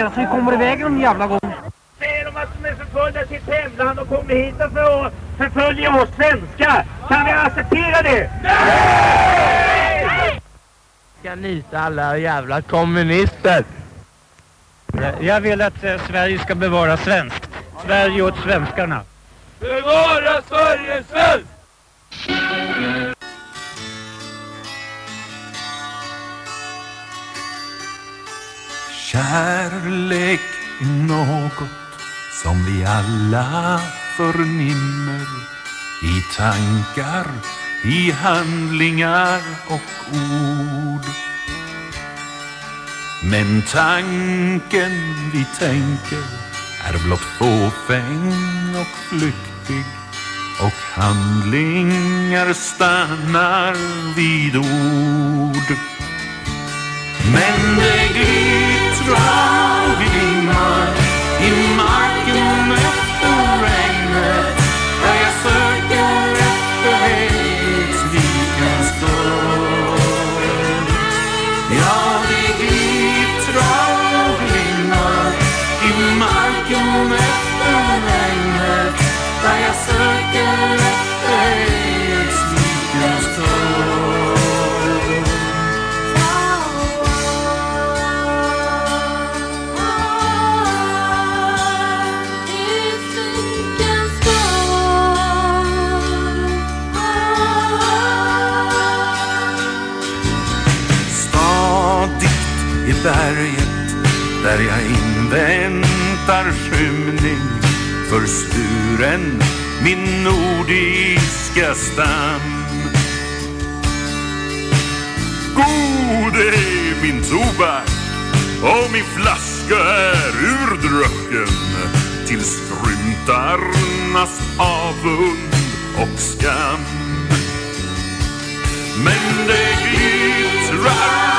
Nere så vi kommer iväg någon jävla gång. Säger de att de är förföljda i sitt hemland och kommer hit för att förfölja oss svenskar. Kan vi acceptera det? Nej! ska nita alla jävla kommunister. Jag vill att eh, Sverige ska bevara svenskt. Sverige åt svenskarna. Bevara Sverige svenskt! Kärlek är något som vi alla förnimmer i tankar, i handlingar och ord. Men tanken vi tänker är blott fåfäng och flyktig och handlingar stannar vid ord. Men det glider och glimmar i där jag inväntar skymning för sturen, min nordiska stam. God är min tobak och min flaska är urdrucken till skrymtarnas avund och skam. Men det glittrar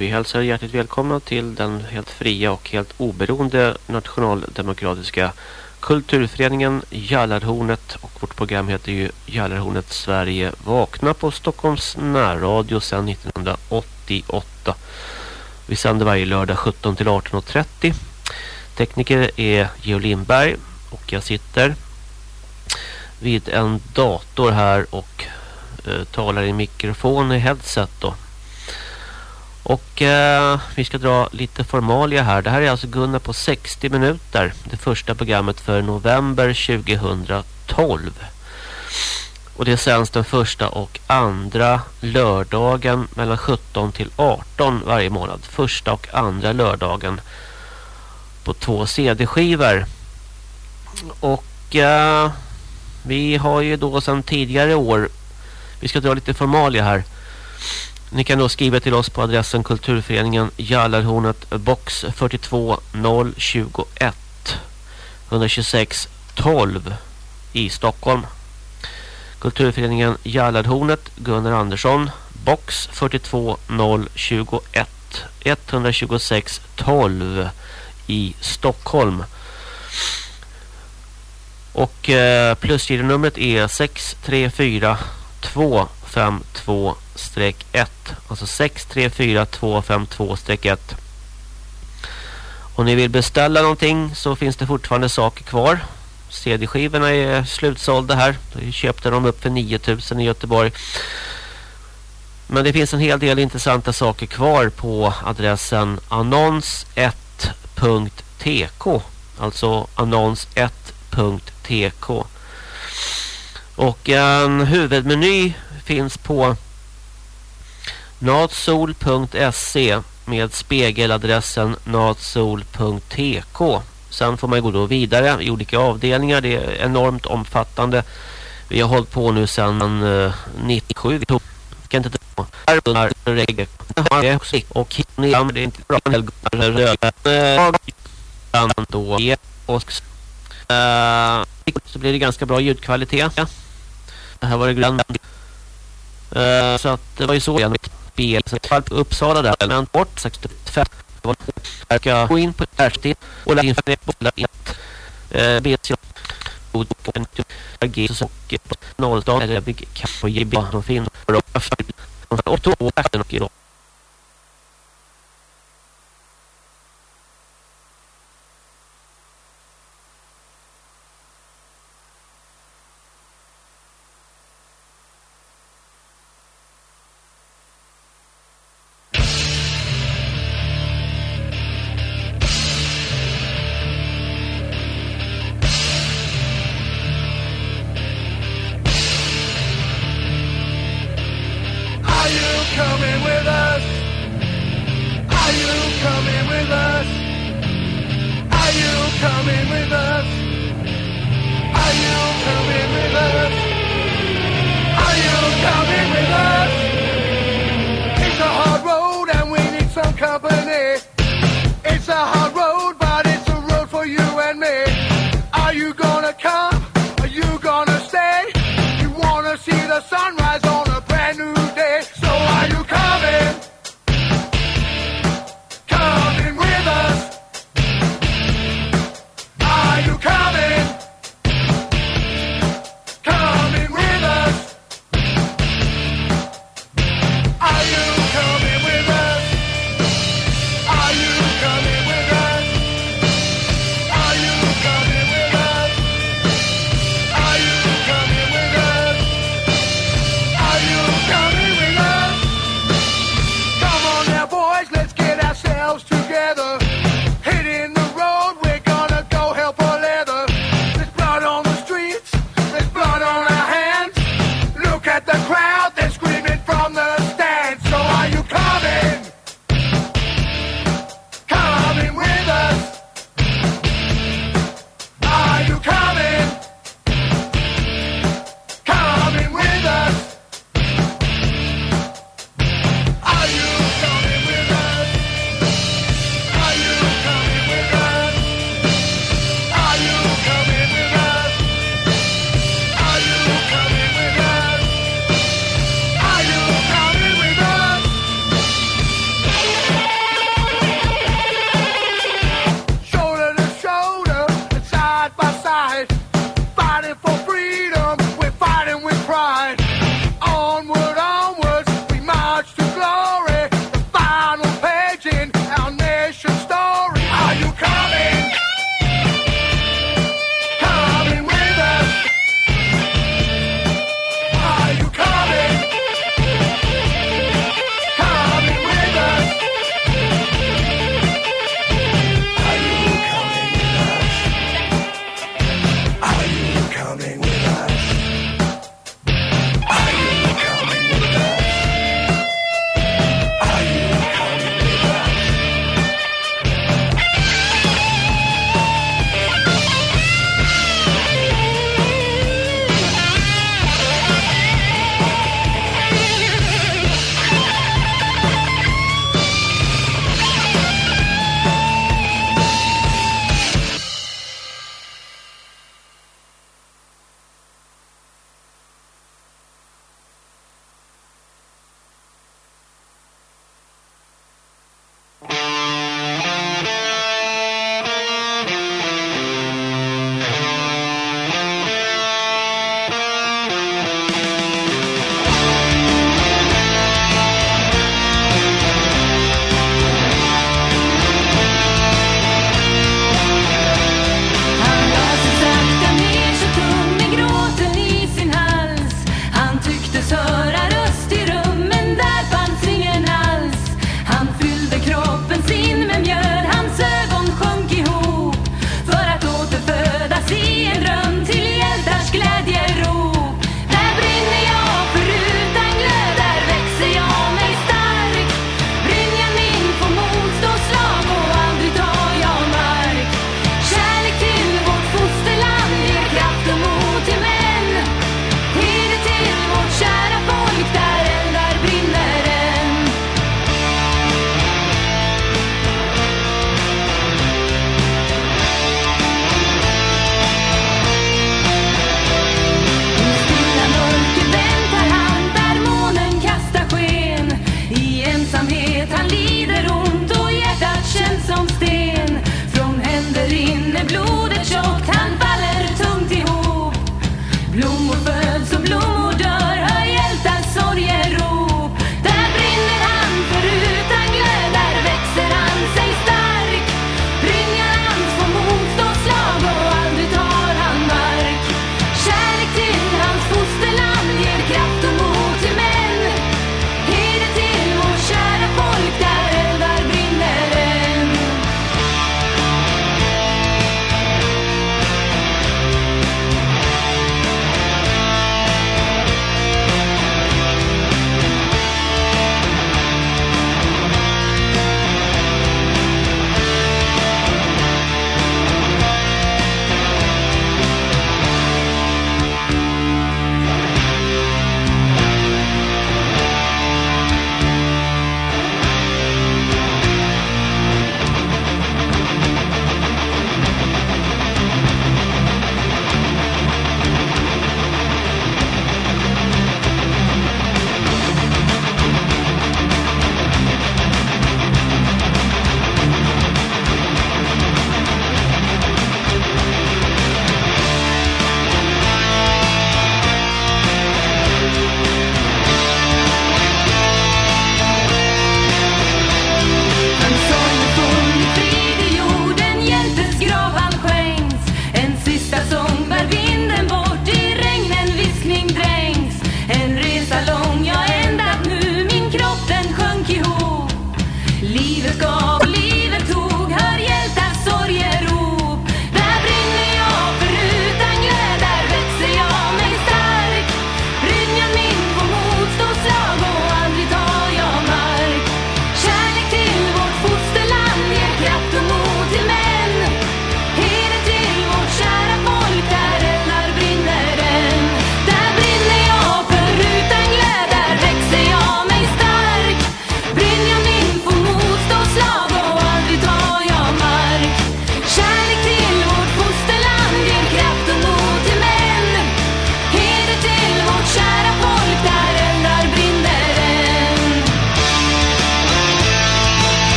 Vi hälsar hjärtligt välkomna till den helt fria och helt oberoende nationaldemokratiska kulturföreningen Jallarhornet och vårt program heter ju Jallarhornet Sverige vakna på Stockholms närradio sedan 1988. Vi sänder varje lördag 17 till 18.30. Tekniker är Geo Lindberg och jag sitter vid en dator här och eh, talar i mikrofon i headset då. Och eh, vi ska dra lite formalia här. Det här är alltså Gunnar på 60 minuter. Det första programmet för november 2012. Och det sänds den första och andra lördagen mellan 17 till 18 varje månad. Första och andra lördagen på två CD-skivor. Och eh, vi har ju då sedan tidigare år, vi ska dra lite formalia här. Ni kan då skriva till oss på adressen Kulturföreningen Jallarhornet box 42 021 126 12 i Stockholm. Kulturföreningen Jallarhornet Gunnar Andersson box 42 021 126 12 i Stockholm. Och eh, plusgironumret är 634 252 1 Alltså 634252-1 Om ni vill beställa någonting så finns det fortfarande saker kvar. CD-skivorna är slutsålda här. Vi köpte dem upp för 9000 i Göteborg. Men det finns en hel del intressanta saker kvar på adressen annons1.tk Alltså annons1.tk Och en huvudmeny finns på natsol.se med spegeladressen natsol.tk Sen får man gå då vidare i olika avdelningar. Det är enormt omfattande. Vi har hållit på nu sedan eh, uh, 97. Vi tog kan inte ta här också och ner det är inte bra röda eh, då och eh, så blir det ganska bra ljudkvalitet. Det här var det glömt. Uh, så att det var ju så igen spel. Så Uppsala där men bort 65 var här ska gå in på härstil och lägga in för det eh, på ett. BC god på en G så och nolldag eller big cap och GB de finns och två och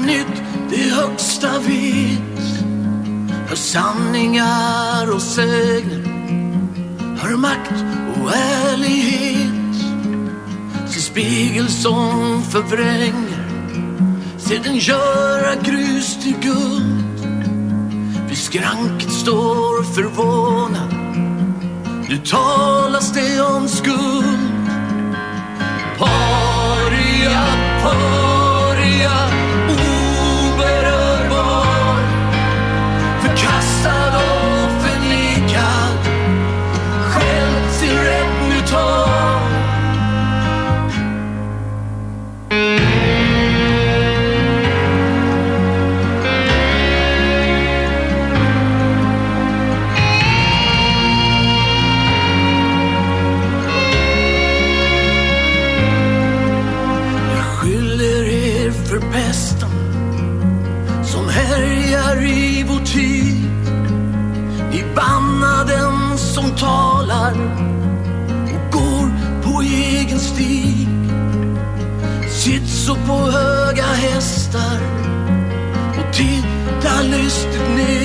nytt det högsta vet. Hör sanningar och sägner, hör makt och ärlighet. Se spegel som förvränger, se den göra grus till guld. Vid skranket står förvånad, nu talas det om skuld. Paria, paria. så på höga hästar. Och titta lystigt ner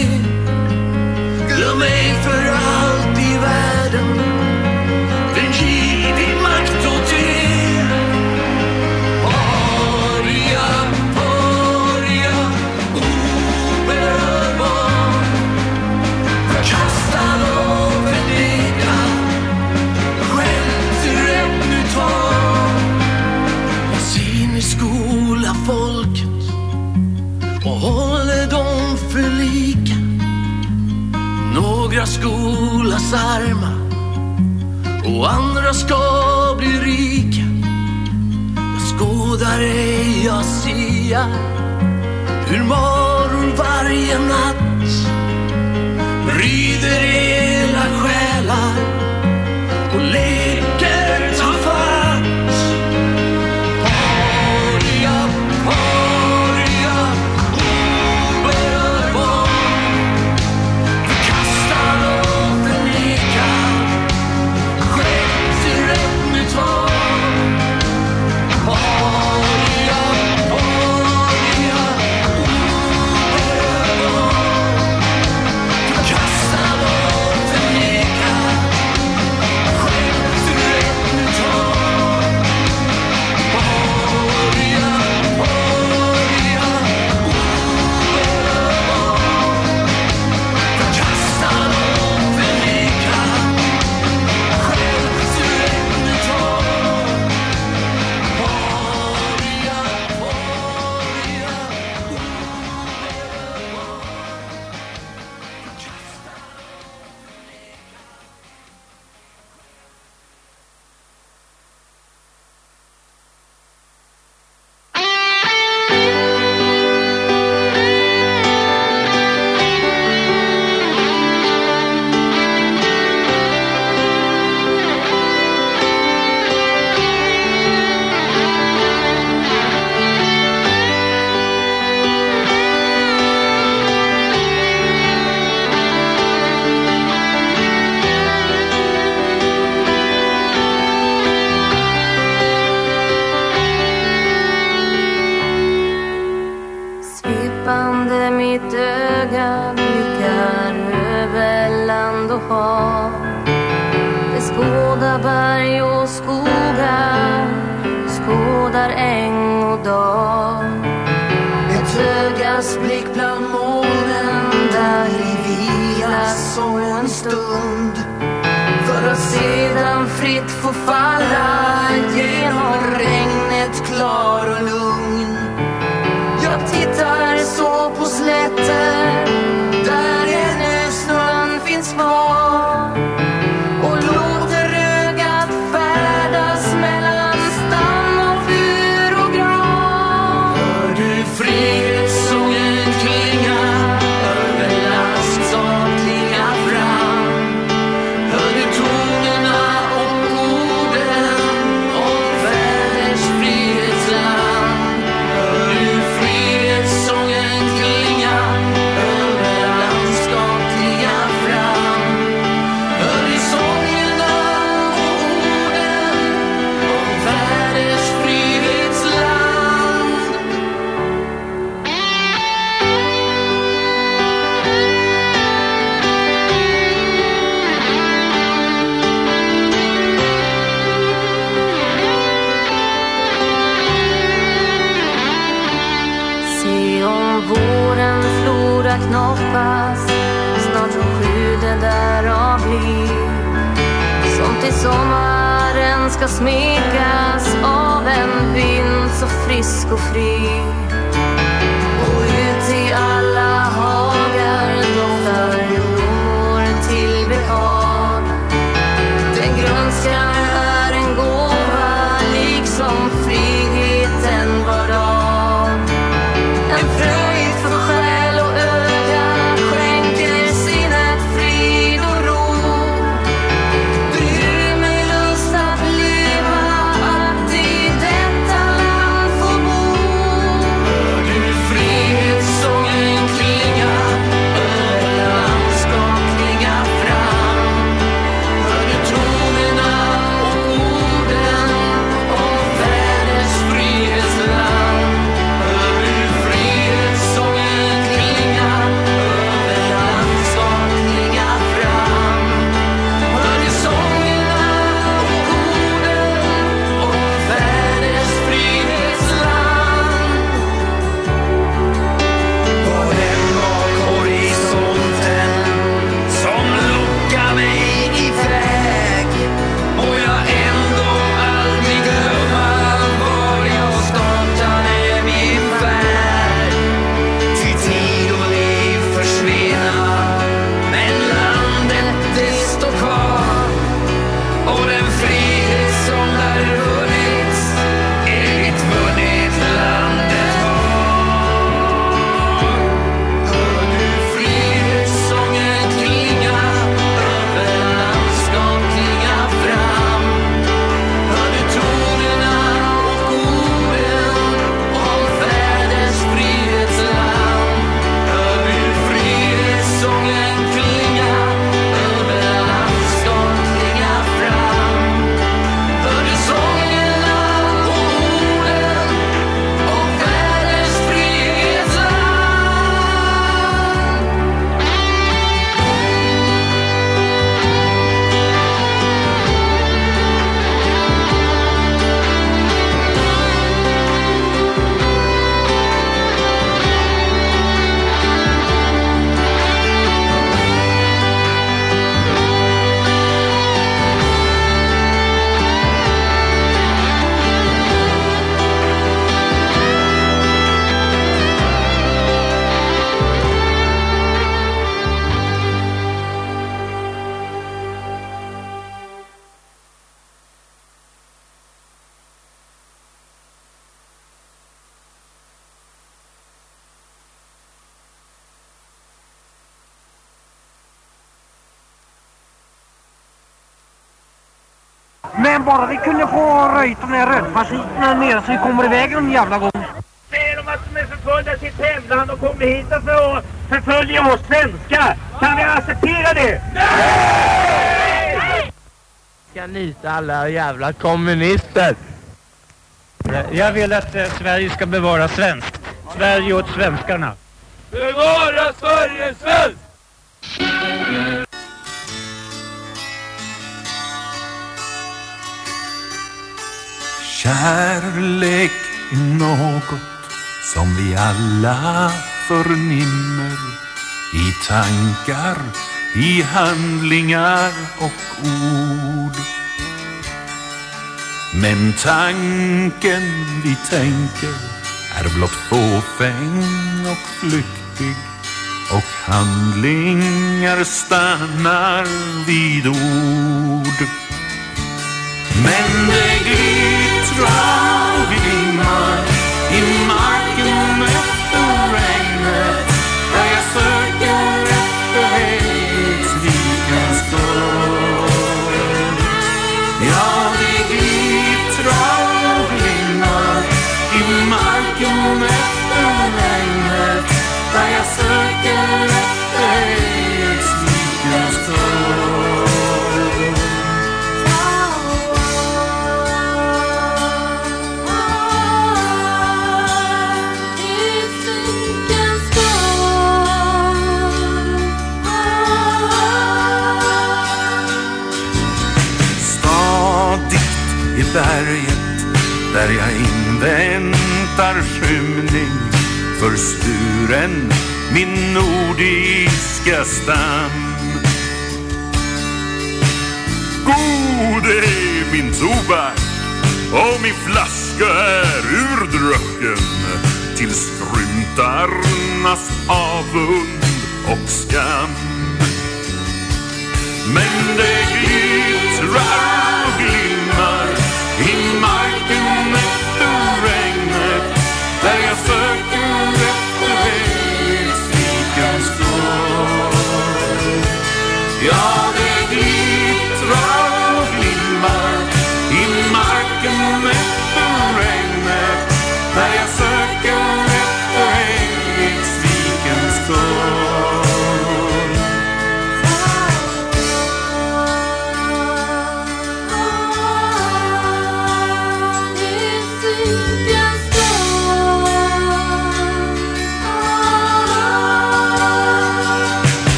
fångas av en vind så frisk och fri. Men bara vi kunde få röjt de där rödparasiterna nere så vi kommer iväg en jävla gång. De är förföljda i sitt hemland och kommer hit och förföljer oss svenskar. Kan vi acceptera det? Nej! Nej! Ska nita alla jävla kommunister. Jag vill att eh, Sverige ska bevara svenskt. Sverige åt svenskarna. Bevara Sverige svenskt! Kärlek är något som vi alla förnimmer i tankar, i handlingar och ord. Men tanken vi tänker är blott fåfäng och flyktig och handlingar stannar vid ord. Men det glittrar och där jag inväntar skymning försturen min nordiska stam. God är min tobak och min flaska är urdrucken till skrymtarnas avund och skam. Men det glittrar där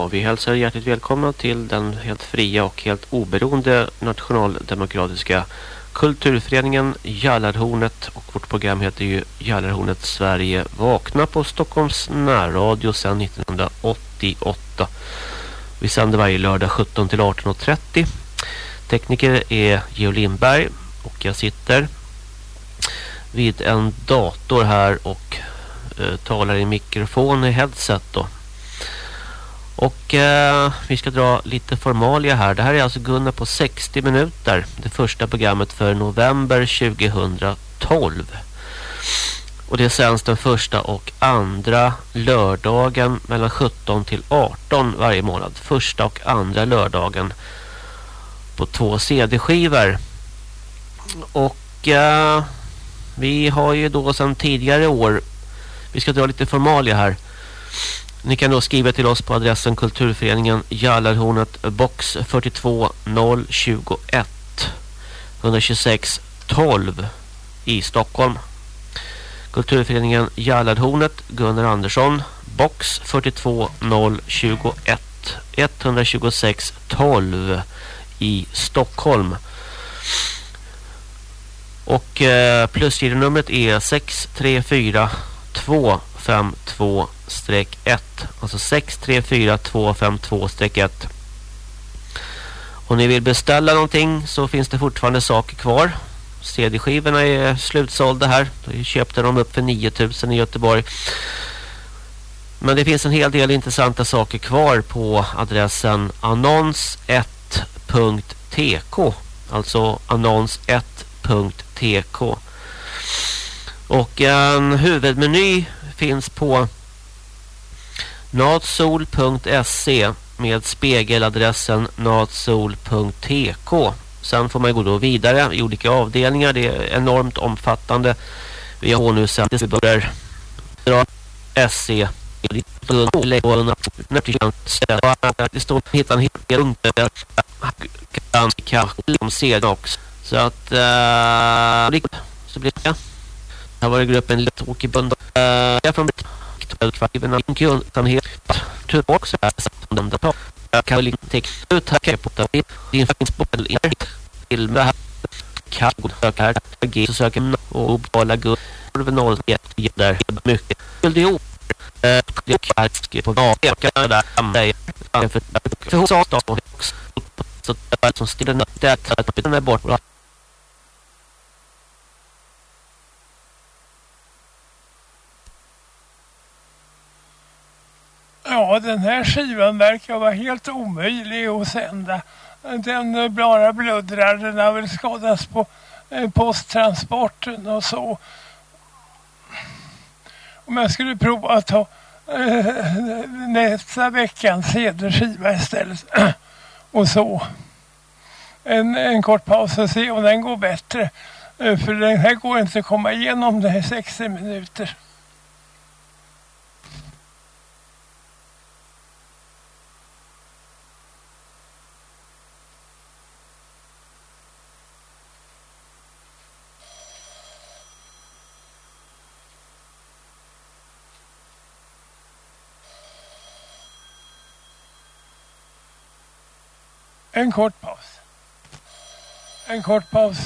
Ja, vi hälsar hjärtligt välkomna till den helt fria och helt oberoende nationaldemokratiska kulturföreningen Jallarhornet och vårt program heter ju Jallarhornet Sverige vakna på Stockholms närradio sedan 1988. Vi sänder varje lördag 17 till 18.30. Tekniker är Geo Lindberg och jag sitter vid en dator här och eh, talar i mikrofon i headset då. Och eh, vi ska dra lite formalia här. Det här är alltså Gunnar på 60 minuter. Det första programmet för november 2012. Och det sänds den första och andra lördagen mellan 17 till 18 varje månad. Första och andra lördagen på två CD-skivor. Och eh, vi har ju då sedan tidigare år, vi ska dra lite formalia här. Ni kan då skriva till oss på adressen Kulturföreningen Jallarhornet box 42 021 126 12 i Stockholm. Kulturföreningen Jallarhornet Gunnar Andersson box 42 021 126 12 i Stockholm. Och eh, plusgironumret är 634 252 1 alltså 634252-1 om ni vill beställa någonting så finns det fortfarande saker kvar. CD-skivorna är slutsålda här. Då köpte de upp för 9000 i Göteborg. Men det finns en hel del intressanta saker kvar på adressen annons1.tk alltså annons1.tk och en huvudmeny finns på natsol.se med spegeladressen natsol.tk. Sen får man gå då vidare i olika avdelningar. Det är enormt omfattande. Vi har nu sett det börjar SE det står hitta en hel punkter kan se också. Så att uh, så blir det. Här var det gruppen Tråkig-bund. Uh, jag från kvartiven kan helt typ också är som de där kan väl inte ut här kan på det din finns på en till med här kan gå söka här g så söker och Obala guld för noll ett där mycket vill du ihop eh det är på ja jag kan där för för sa oss då så som striden. Det är att den är borta. Ja, den här skivan verkar vara helt omöjlig att sända. Den eh, bara bluddrar, den har väl skadats på eh, posttransporten och så. Om jag skulle prova att ta eh, nästa veckans cd-skiva istället och så. En, en kort paus och se om den går bättre. Eh, för den här går inte att komma igenom det här 60 minuter. En kort paus. En kort paus.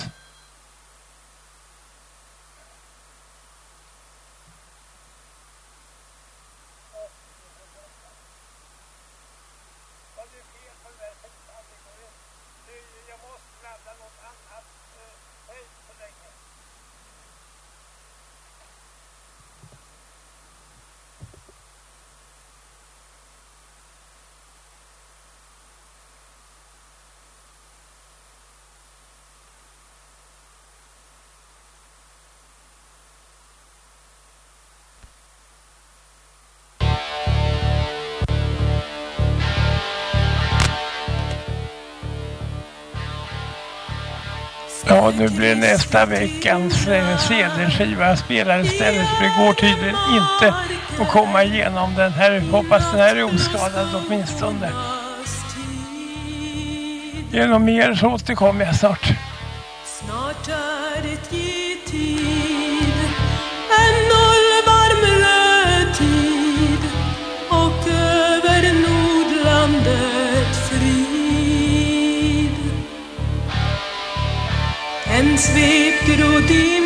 Ja, nu blir nästa veckans eh, CD-skiva spelad istället för det går tydligen inte att komma igenom den här. Hoppas den här är oskadad åtminstone. Genom mer så återkommer jag snart. Snart är det sweep through the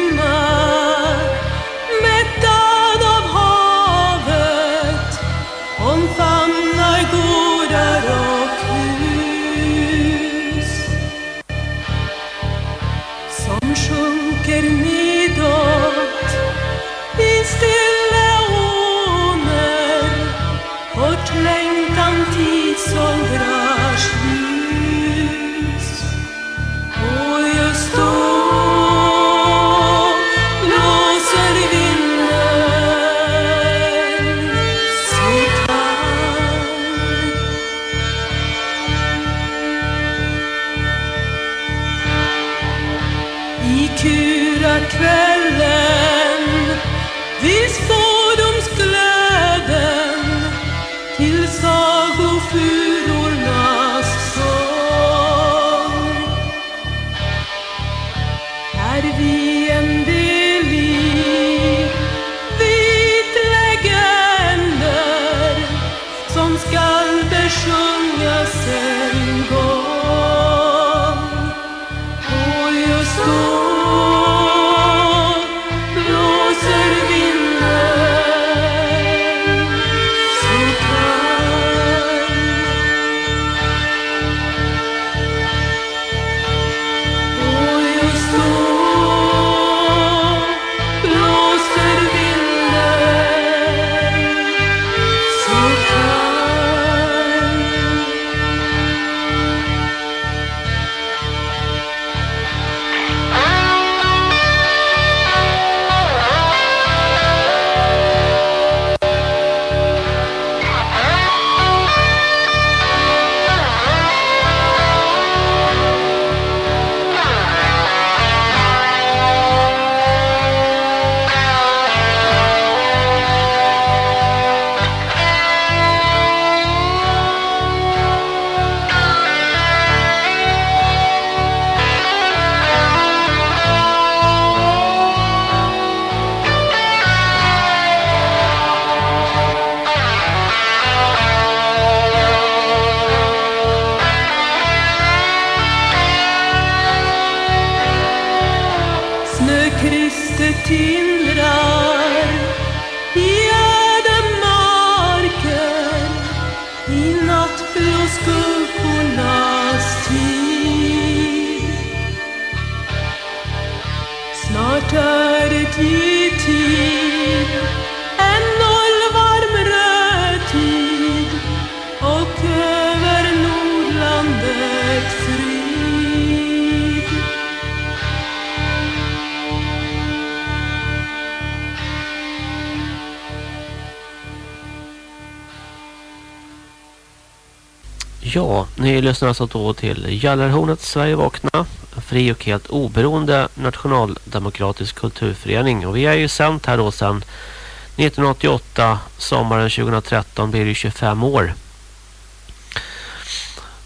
Ja, ni lyssnar alltså då till Jallarhornet Sverige vakna. En fri och helt oberoende nationaldemokratisk kulturförening. Och vi är ju sänt här då sedan 1988, sommaren 2013 blir det 25 år.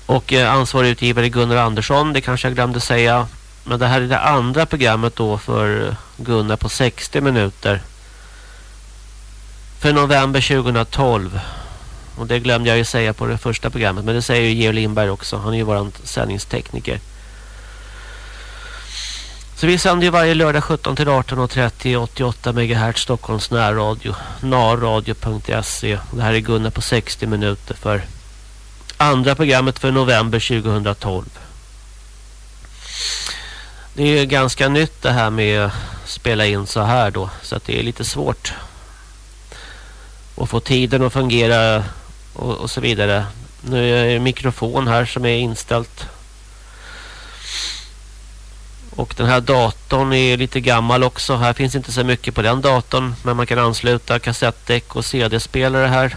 Och eh, ansvarig utgivare Gunnar Andersson, det kanske jag glömde säga. Men det här är det andra programmet då för eh, Gunnar på 60 minuter. För november 2012. Och det glömde jag ju säga på det första programmet. Men det säger ju Georg Lindberg också. Han är ju våran sändningstekniker. Så vi sänder ju varje lördag 17 till 18.30 88 MHz Stockholms närradio. narradio.se. Det här är Gunnar på 60 minuter för andra programmet för november 2012. Det är ju ganska nytt det här med att spela in så här då. Så att det är lite svårt att få tiden att fungera och, och så vidare. Nu är det mikrofon här som är inställt. Och den här datorn är lite gammal också. Här finns inte så mycket på den datorn. Men man kan ansluta kassettdäck och CD-spelare här.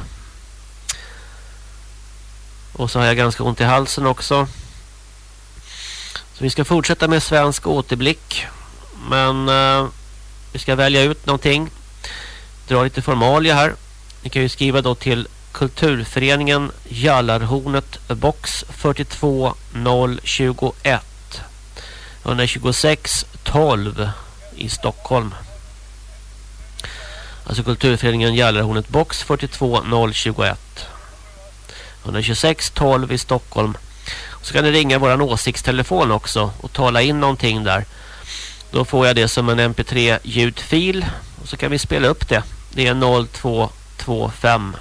Och så har jag ganska ont i halsen också. Så vi ska fortsätta med svensk återblick. Men eh, vi ska välja ut någonting. Dra lite formalia här. Ni kan ju skriva då till Kulturföreningen Jallarhornet box 42021 126 12 i Stockholm. Alltså Kulturföreningen Jallarhornet box 42021 126 12 i Stockholm. Och så kan ni ringa våran åsiktstelefon också och tala in någonting där. Då får jag det som en mp3 ljudfil och så kan vi spela upp det. Det är 0225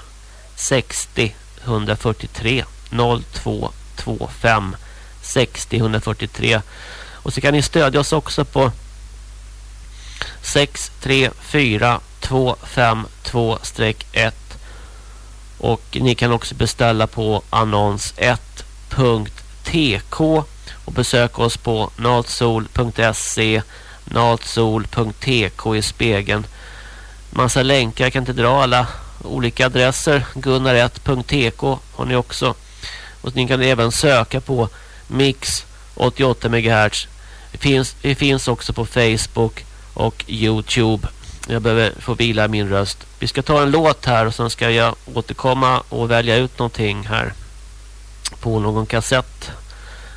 60 143 0225 60 143 och så kan ni stödja oss också på 634252-1 och ni kan också beställa på annons1.tk och besöka oss på natsol.se natsol.tk i spegeln. Massa länkar, jag kan inte dra alla olika adresser gunnar1.tk har ni också och ni kan även söka på Mix 88 MHz det finns, det finns också på Facebook och Youtube Jag behöver få vila min röst. Vi ska ta en låt här och sen ska jag återkomma och välja ut någonting här på någon kassett.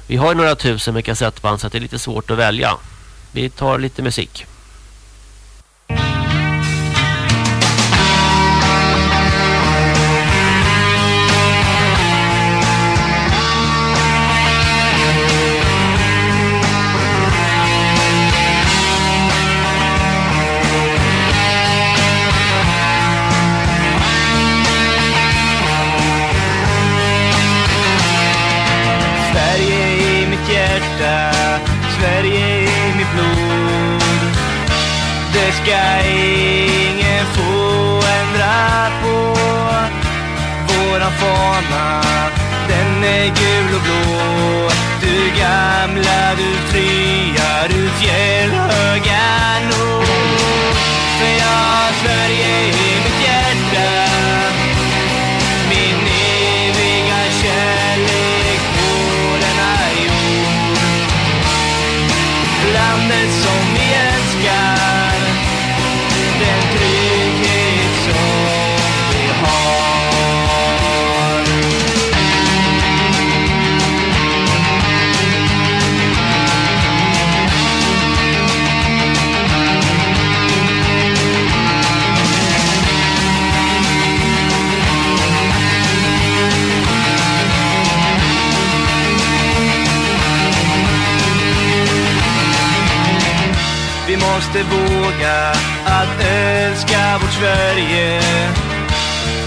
Vi har några tusen med kassettband så det är lite svårt att välja. Vi tar lite musik. Vi våga att älska vårt Sverige.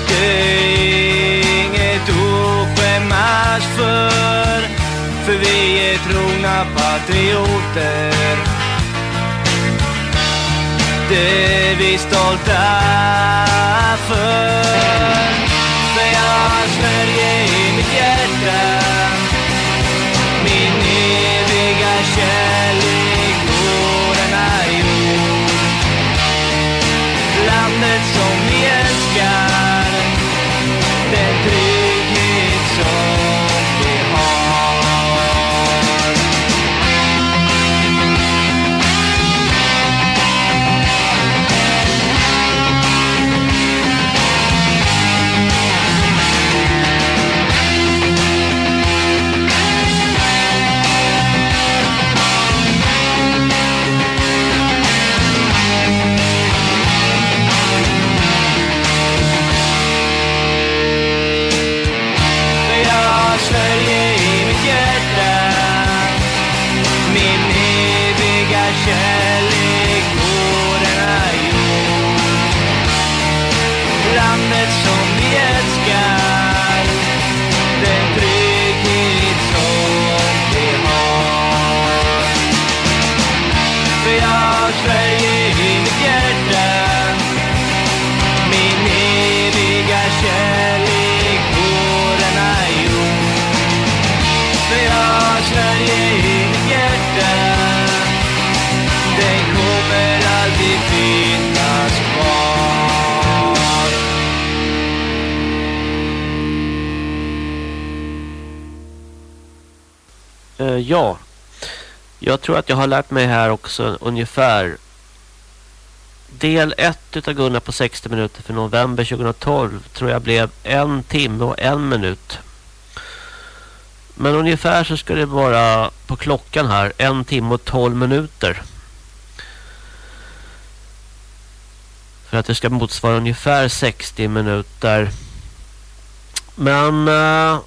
Det är inget att skämmas för För vi är trogna patrioter. Det är vi stolta för. För jag Sverige ja. Jag tror att jag har lärt mig här också ungefär del 1 utav Gunnar på 60 minuter för november 2012 tror jag blev en timme och en minut. Men ungefär så ska det vara på klockan här en timme och 12 minuter. För att det ska motsvara ungefär 60 minuter. Men uh,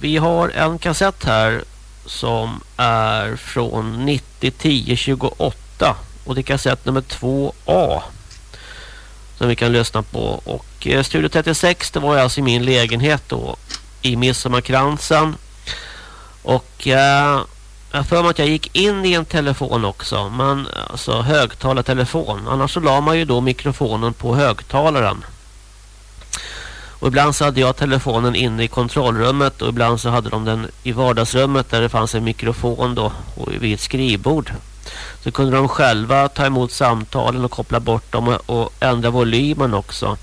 vi har en kassett här som är från 901028. och det är kassett nummer 2A som vi kan lyssna på. Och eh, Studio 36 det var alltså i min lägenhet då i Midsommarkransen. Och eh, jag för mig att jag gick in i en telefon också men alltså högtalartelefon. Annars så la man ju då mikrofonen på högtalaren och ibland så hade jag telefonen inne i kontrollrummet och ibland så hade de den i vardagsrummet där det fanns en mikrofon då och vid ett skrivbord. Så kunde de själva ta emot samtalen och koppla bort dem och, ändra volymen också.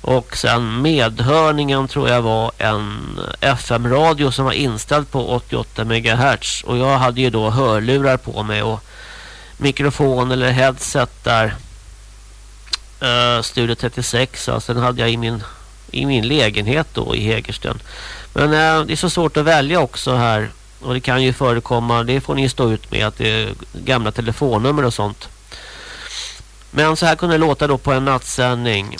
Och sen medhörningen tror jag var en FM-radio som var inställd på 88 MHz. Och jag hade ju då hörlurar på mig och mikrofon eller headset där uh, Studio 36. Alltså, den hade jag i min, i min lägenhet då i Hägersten. Men uh, det är så svårt att välja också här. Och det kan ju förekomma, det får ni stå ut med att det är gamla telefonnummer och sånt. Men så här kunde det låta då på en nattsändning.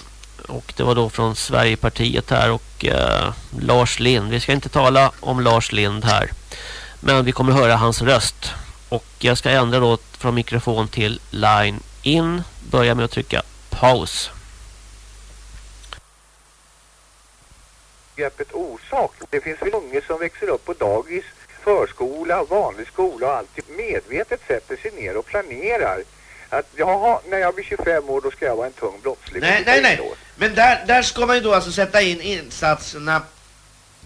Och det var då från Sverigepartiet här och uh, Lars Lind. Vi ska inte tala om Lars Lind här. Men vi kommer höra hans röst. Och jag ska ändra då från mikrofon till line in. Börja med att trycka paus. Begreppet orsak. Det finns väl unga som växer upp på dagis, förskola, vanlig skola och alltid medvetet sätter sig ner och planerar. Att jaha, när jag blir 25 år då ska jag vara en tung brottsling. Nej, nej, nej. Men där, där ska man ju då alltså sätta in insatserna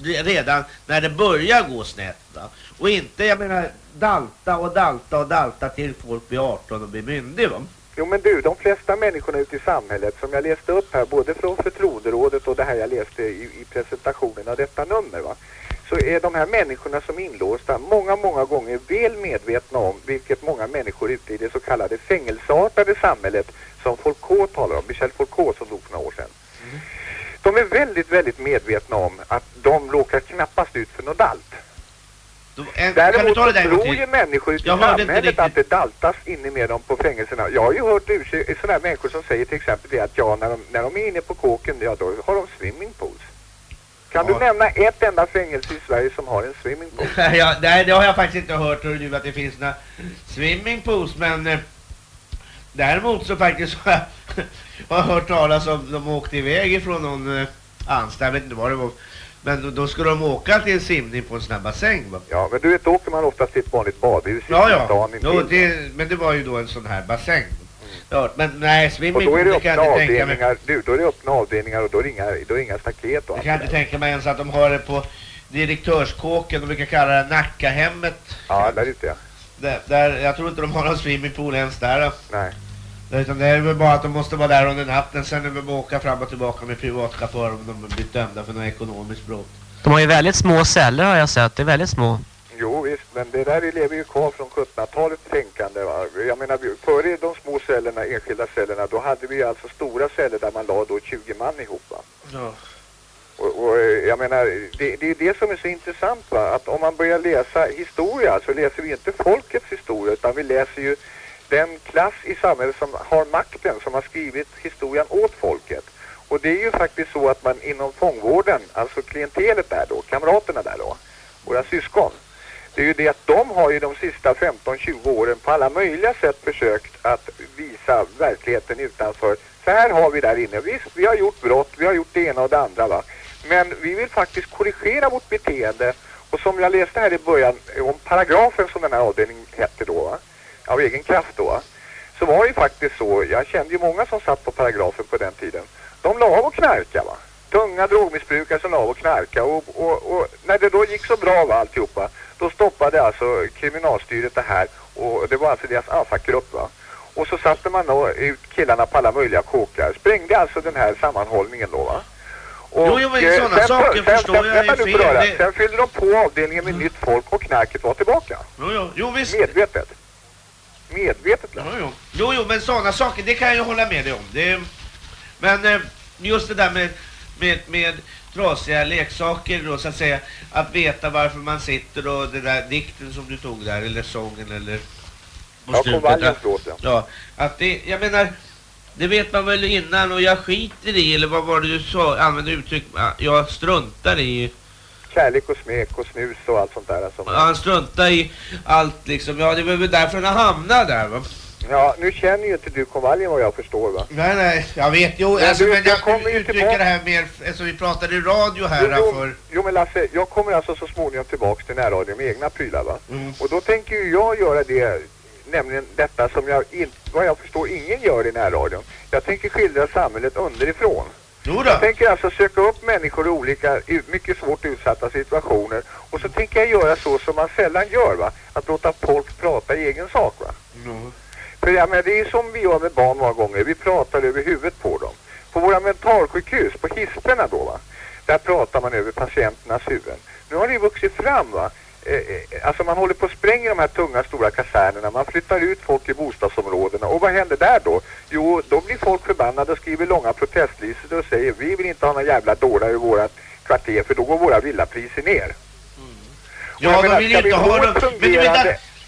redan när det börjar gå snett. Va? Och inte, jag menar, dalta och dalta och dalta till folk blir 18 och blir myndig. Va? Jo men du, de flesta människorna ute i samhället som jag läste upp här, både från förtroenderådet och det här jag läste i, i presentationen av detta nummer va. Så är de här människorna som är inlåsta många, många gånger väl medvetna om vilket många människor ute i det så kallade fängelseartade samhället som Foucault talar om, Michel Foucault som dog för några år sedan. Mm. De är väldigt, väldigt medvetna om att de råkar knappast ut för något dalt. En, Däremot det tror ju människor i samhället att det daltas inne med dem på fängelserna. Jag har ju hört sådana här människor som säger till exempel det att ja, när de, när de är inne på kåken, ja då har de swimmingpools. Kan Ja. du nämna ett enda fängelse i Sverige som har en swimmingpool? ja, nej, det har jag faktiskt inte hört hör du, att det finns några swimmingpools, men eh, däremot så faktiskt har jag, har jag hört talas om de åkte iväg ifrån någon eh, anstalt, jag vet inte vad det var. Men då, då skulle de åka till en simning på en sån här bassäng va? Ja, men du vet, då åker man oftast till ett vanligt badhus i Ja, ja. stan intill. det, men det var ju då en sån här bassäng. Ja, men nej, Och swimming då är det kan jag inte tänka mig. du, då är det öppna avdelningar och då är det inga, då är det inga staket och Jag kan inte tänka mig ens att de har det på direktörskåken, de brukar kalla det Nackahemmet. Ja, där ute ja. Där, där, jag tror inte de har någon swimmingpool ens där. Då. Nej. Utan det är väl bara att de måste vara där under natten, sen är det väl bara åka fram och tillbaka med privatchaufför om de blir dömda för något ekonomiskt brott. De har ju väldigt små celler har jag sett. Det är väldigt små. Jo visst, men det där lever ju kvar från 1700-talets tänkande. Va? Jag menar, före de små cellerna, enskilda cellerna, då hade vi alltså stora celler där man la då 20 man ihop va. Ja. Och, och eh, jag menar, det, det är det som är så intressant va, att om man börjar läsa historia så läser vi inte folkets historia utan vi läser ju den klass i samhället som har makten, som har skrivit historien åt folket. Och det är ju faktiskt så att man inom fångvården, alltså klientelet där då, kamraterna där då, våra syskon, det är ju det att de har ju de sista 15-20 åren på alla möjliga sätt försökt att visa verkligheten utanför. Så här har vi där inne. Visst, vi har gjort brott, vi har gjort det ena och det andra va. Men vi vill faktiskt korrigera vårt beteende. Och som jag läste här i början om paragrafen som den här avdelningen hette då va. Av egen kraft då. Så var det ju faktiskt så, jag kände ju många som satt på paragrafen på den tiden. De la av och knarka va. Tunga drogmissbrukare som la av och knarka och, och, och när det då gick så bra va alltihopa då stoppade alltså kriminalstyret det här och det var alltså deras AFA-grupp va. Och så satte man då ut killarna på alla möjliga kåkar. Sprängde alltså den här sammanhållningen då va. Och, Jo, jo, men eh, sådana sen- saker sen, förstår sen, jag är fel. Det- Sen fyllde de på avdelningen med nytt folk och knarket var tillbaka. Jo, jo, jo visst. Medvetet. Medvetet. Jo, jo. jo, jo men sådana saker, det kan jag hålla med dig om. Det, men eh, just det där med, med, med trasiga leksaker då, så att säga, att veta varför man sitter och det där dikten som du tog där, eller sången, eller... Ja, konvaljens låt ja. Ja, att det, jag menar, det vet man väl innan och jag skiter i, eller vad var det du sa, använde uttryck, jag struntar i, Kärlek och smek och snus och allt sånt där. Ja, han struntar i allt liksom, ja det var väl därför han hamnade där va? Ja, nu känner ju inte du konvaljen vad jag förstår va? Nej, nej, jag vet. Jo, Men alltså, du, men jag jag, kommer kommer ju uttrycker tillbaka- det här mer, alltså vi pratade i radio här Jo, jo, för... jo men Lasse, jag kommer alltså så småningom tillbaks till närradion med egna prylar va? Mm. Och då tänker ju jag göra det, nämligen detta som jag inte, vad jag förstår ingen gör i närradion. Jag tänker skildra samhället underifrån. Jo Jag tänker alltså söka upp människor i olika, mycket svårt utsatta situationer. Och så tänker jag göra så som man sällan gör va? Att låta folk prata i egen sak va? För jag menar, det är som vi gör med barn många gånger. Vi pratar över huvudet på dem. På våra mentalsjukhus, på historna då va. Där pratar man över patienternas huvuden. Nu har det vuxit fram va. Eh, alltså man håller på att spränga de här tunga stora kasernerna, man flyttar ut folk i bostadsområdena och vad händer där då? Jo, då blir folk förbannade och skriver långa protestlistor och säger vi vill inte ha några jävla dårar i vårat kvarter för då går våra villapriser ner. Och Ja, de vill inte vi ha dem. Men fungerande,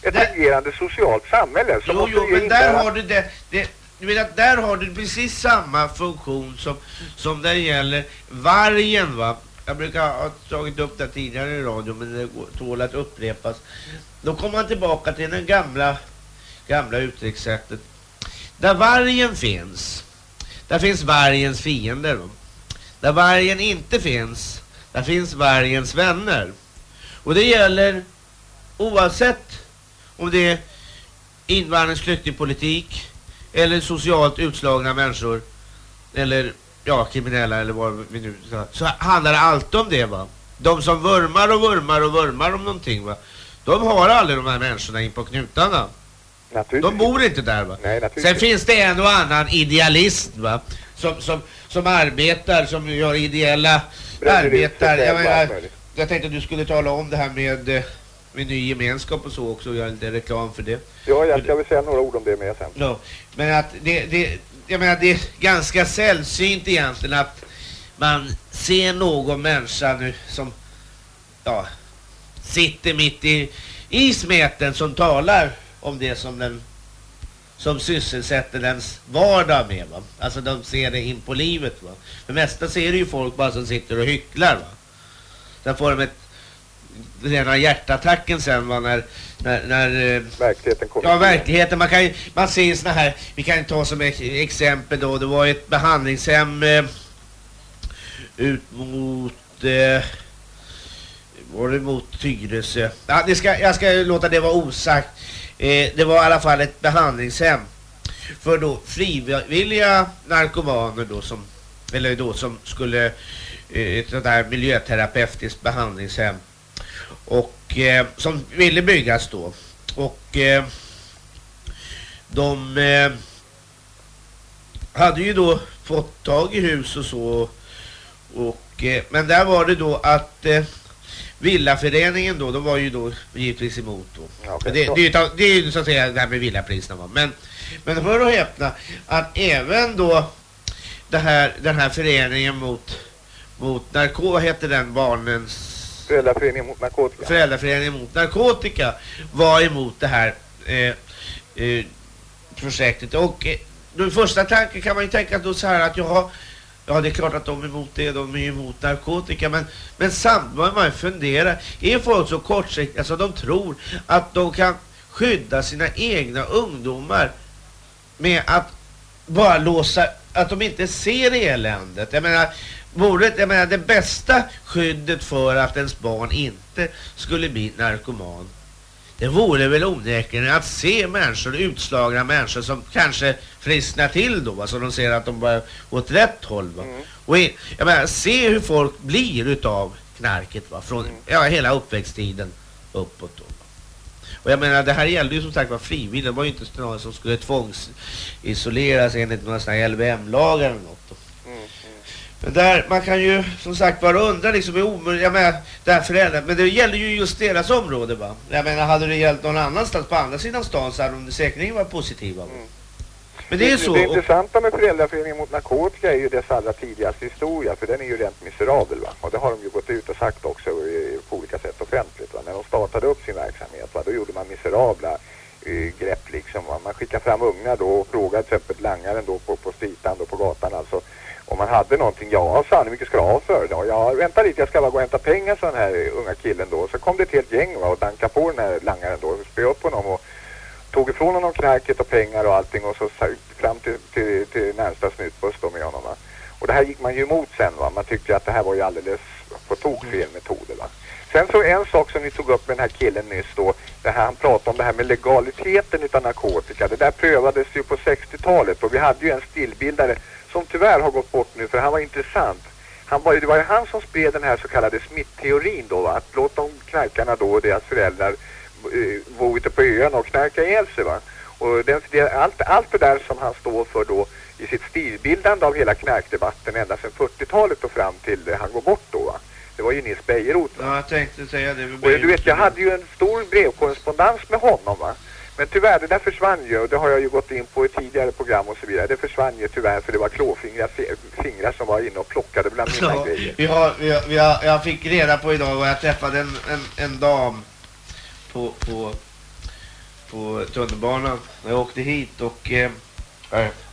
att- ett fungerande socialt samhälle så Jo, måste jo, men där har du det, det du vet att där har du precis samma funktion som, som när det gäller vargen va. Jag brukar ha tagit upp det tidigare i radio men det tål att upprepas. Då kommer man tillbaka till den gamla, gamla uttryckssättet. Där vargen finns, där finns vargens fiender. Där vargen inte finns, där finns vargens vänner. Och det gäller oavsett om det är invandrings flyktingpolitik eller socialt utslagna människor eller ja, kriminella eller vad vi nu ska så handlar det alltid om det va. De som vurmar och vurmar och vurmar om någonting va. De har aldrig de här människorna in på knutarna. De bor inte där va. Sen finns det en och annan idealist va. Som, som, som arbetar, som gör ideella arbetar. Jag, möjligt. jag tänkte att du skulle tala om det här med, eh, med ny gemenskap och så också och göra lite reklam för det. Ja, jag ska väl säga några ord om det med sen. Ja, men att det, det, jag menar det är ganska sällsynt egentligen att man ser någon människa nu som ja, sitter mitt i, i smeten som talar om det som den som sysselsätter ens vardag med va. Alltså de ser det in på livet va. För mesta ser det ju folk bara som sitter och hycklar va. Sen får de ett rena hjärtattacken sen va när, när, när eh, Verkligheten kommer Ja, verkligheten. Man kan ju, man ser ju såna här, vi kan ta som ex exempel då, det var ett behandlingshem eh, ut mot, eh, var det mot Tyresö? Ja, det ska, jag ska låta det vara osagt. Eh, det var i alla fall ett behandlingshem för då frivilliga narkomaner då som, eller då som skulle, eh, ett sånt här miljöterapeutiskt behandlingshem och eh, som ville byggas då och eh, de eh, hade ju då fått tag i hus och så och eh, men där var det då att eh, villaföreningen då, de var ju då givetvis emot då. okej. det, det, är ju det är ju så att säga det här med villapriserna va. Men, men hör och häpna att även då här, den här föreningen mot, mot narko, vad heter den barnens Föräldraföreningen mot narkotika. Föräldraföreningen mot narkotika var emot det här eh, eh, projektet. Och eh, den första tanken kan man ju tänka då så här att ja, ja det är klart att de är emot det, de är emot narkotika. Men, men samtidigt man ju fundera, är folk så kortsiktiga så de tror att de kan skydda sina egna ungdomar med att bara låsa, att de inte ser eländet. Jag menar, vore, jag menar det bästa skyddet för att ens barn inte skulle bli narkoman det vore väl onekligen att se människor, utslagna människor som kanske frisknar till då, va, så de ser att de börjar åt rätt håll. Va? Och i, jag menar, se hur folk blir utav knarket va, från ja, hela uppväxttiden uppåt då. Och jag menar, det här gällde ju som sagt var frivilligt, det var ju inte någon som skulle tvångsisoleras enligt några sådana LVM-lagar eller något. Men där, man kan ju som sagt bara undra liksom hur omöjligt, jag menar, det här föräldrar, men det gäller ju just deras område va. Jag menar, hade det gällt någon annanstans på andra sidan stan så hade de säkerligen varit positiva. Va? Men det är så. Det intressanta med Föräldraföreningen mot narkotika är ju dess allra tidigaste historia, för den är ju rent miserabel va. Och det har de ju gått ut och sagt också i, på olika sätt offentligt va. När de startade upp sin verksamhet va, då gjorde man miserabla eh, grepp liksom va. Man skickade fram unga då och frågade till exempel langaren då på, på stritan då på gatan alltså om man hade någonting, ja sa han, hur mycket ska du ha för det? Ja, vänta lite, jag ska bara gå och hämta pengar, sa den här unga killen då. Så kom det ett helt gäng va, och dankade på den här langaren då, spöade upp honom och tog ifrån honom knarket och pengar och allting och så fram till, till, till närmsta snutbuss då med honom va. Och det här gick man ju emot sen va. Man tyckte att det här var ju alldeles på tok fel metoder va. Sen så en sak som ni tog upp med den här killen nyss då, det här, han pratade om det här med legaliteten utav narkotika. Det där prövades ju på 60-talet och vi hade ju en stillbildare som tyvärr har gått bort nu för han var intressant. Han var, det var ju han som spred den här så kallade smittteorin då va? att låt de knarkarna då och deras föräldrar eh, bo ute på öarna och knarka ihjäl sig va. Och den, det, allt, allt det där som han står för då i sitt stilbildande av hela knarkdebatten ända sedan 40-talet och fram till eh, han går bort då va. Det var ju Nils Bejerot va? Ja, jag tänkte säga det. Och du vet, jag hade ju en stor brevkorrespondens med honom va. Men tyvärr, det där försvann ju och det har jag ju gått in på i tidigare program och så vidare. Det försvann ju tyvärr för det var klåfingrar fingrar som var inne och plockade bland mina Ja, grejer. vi har, vi har, vi har, jag fick reda på idag och jag träffade en, en, en dam på, på, på tunnelbanan när jag åkte hit och eh,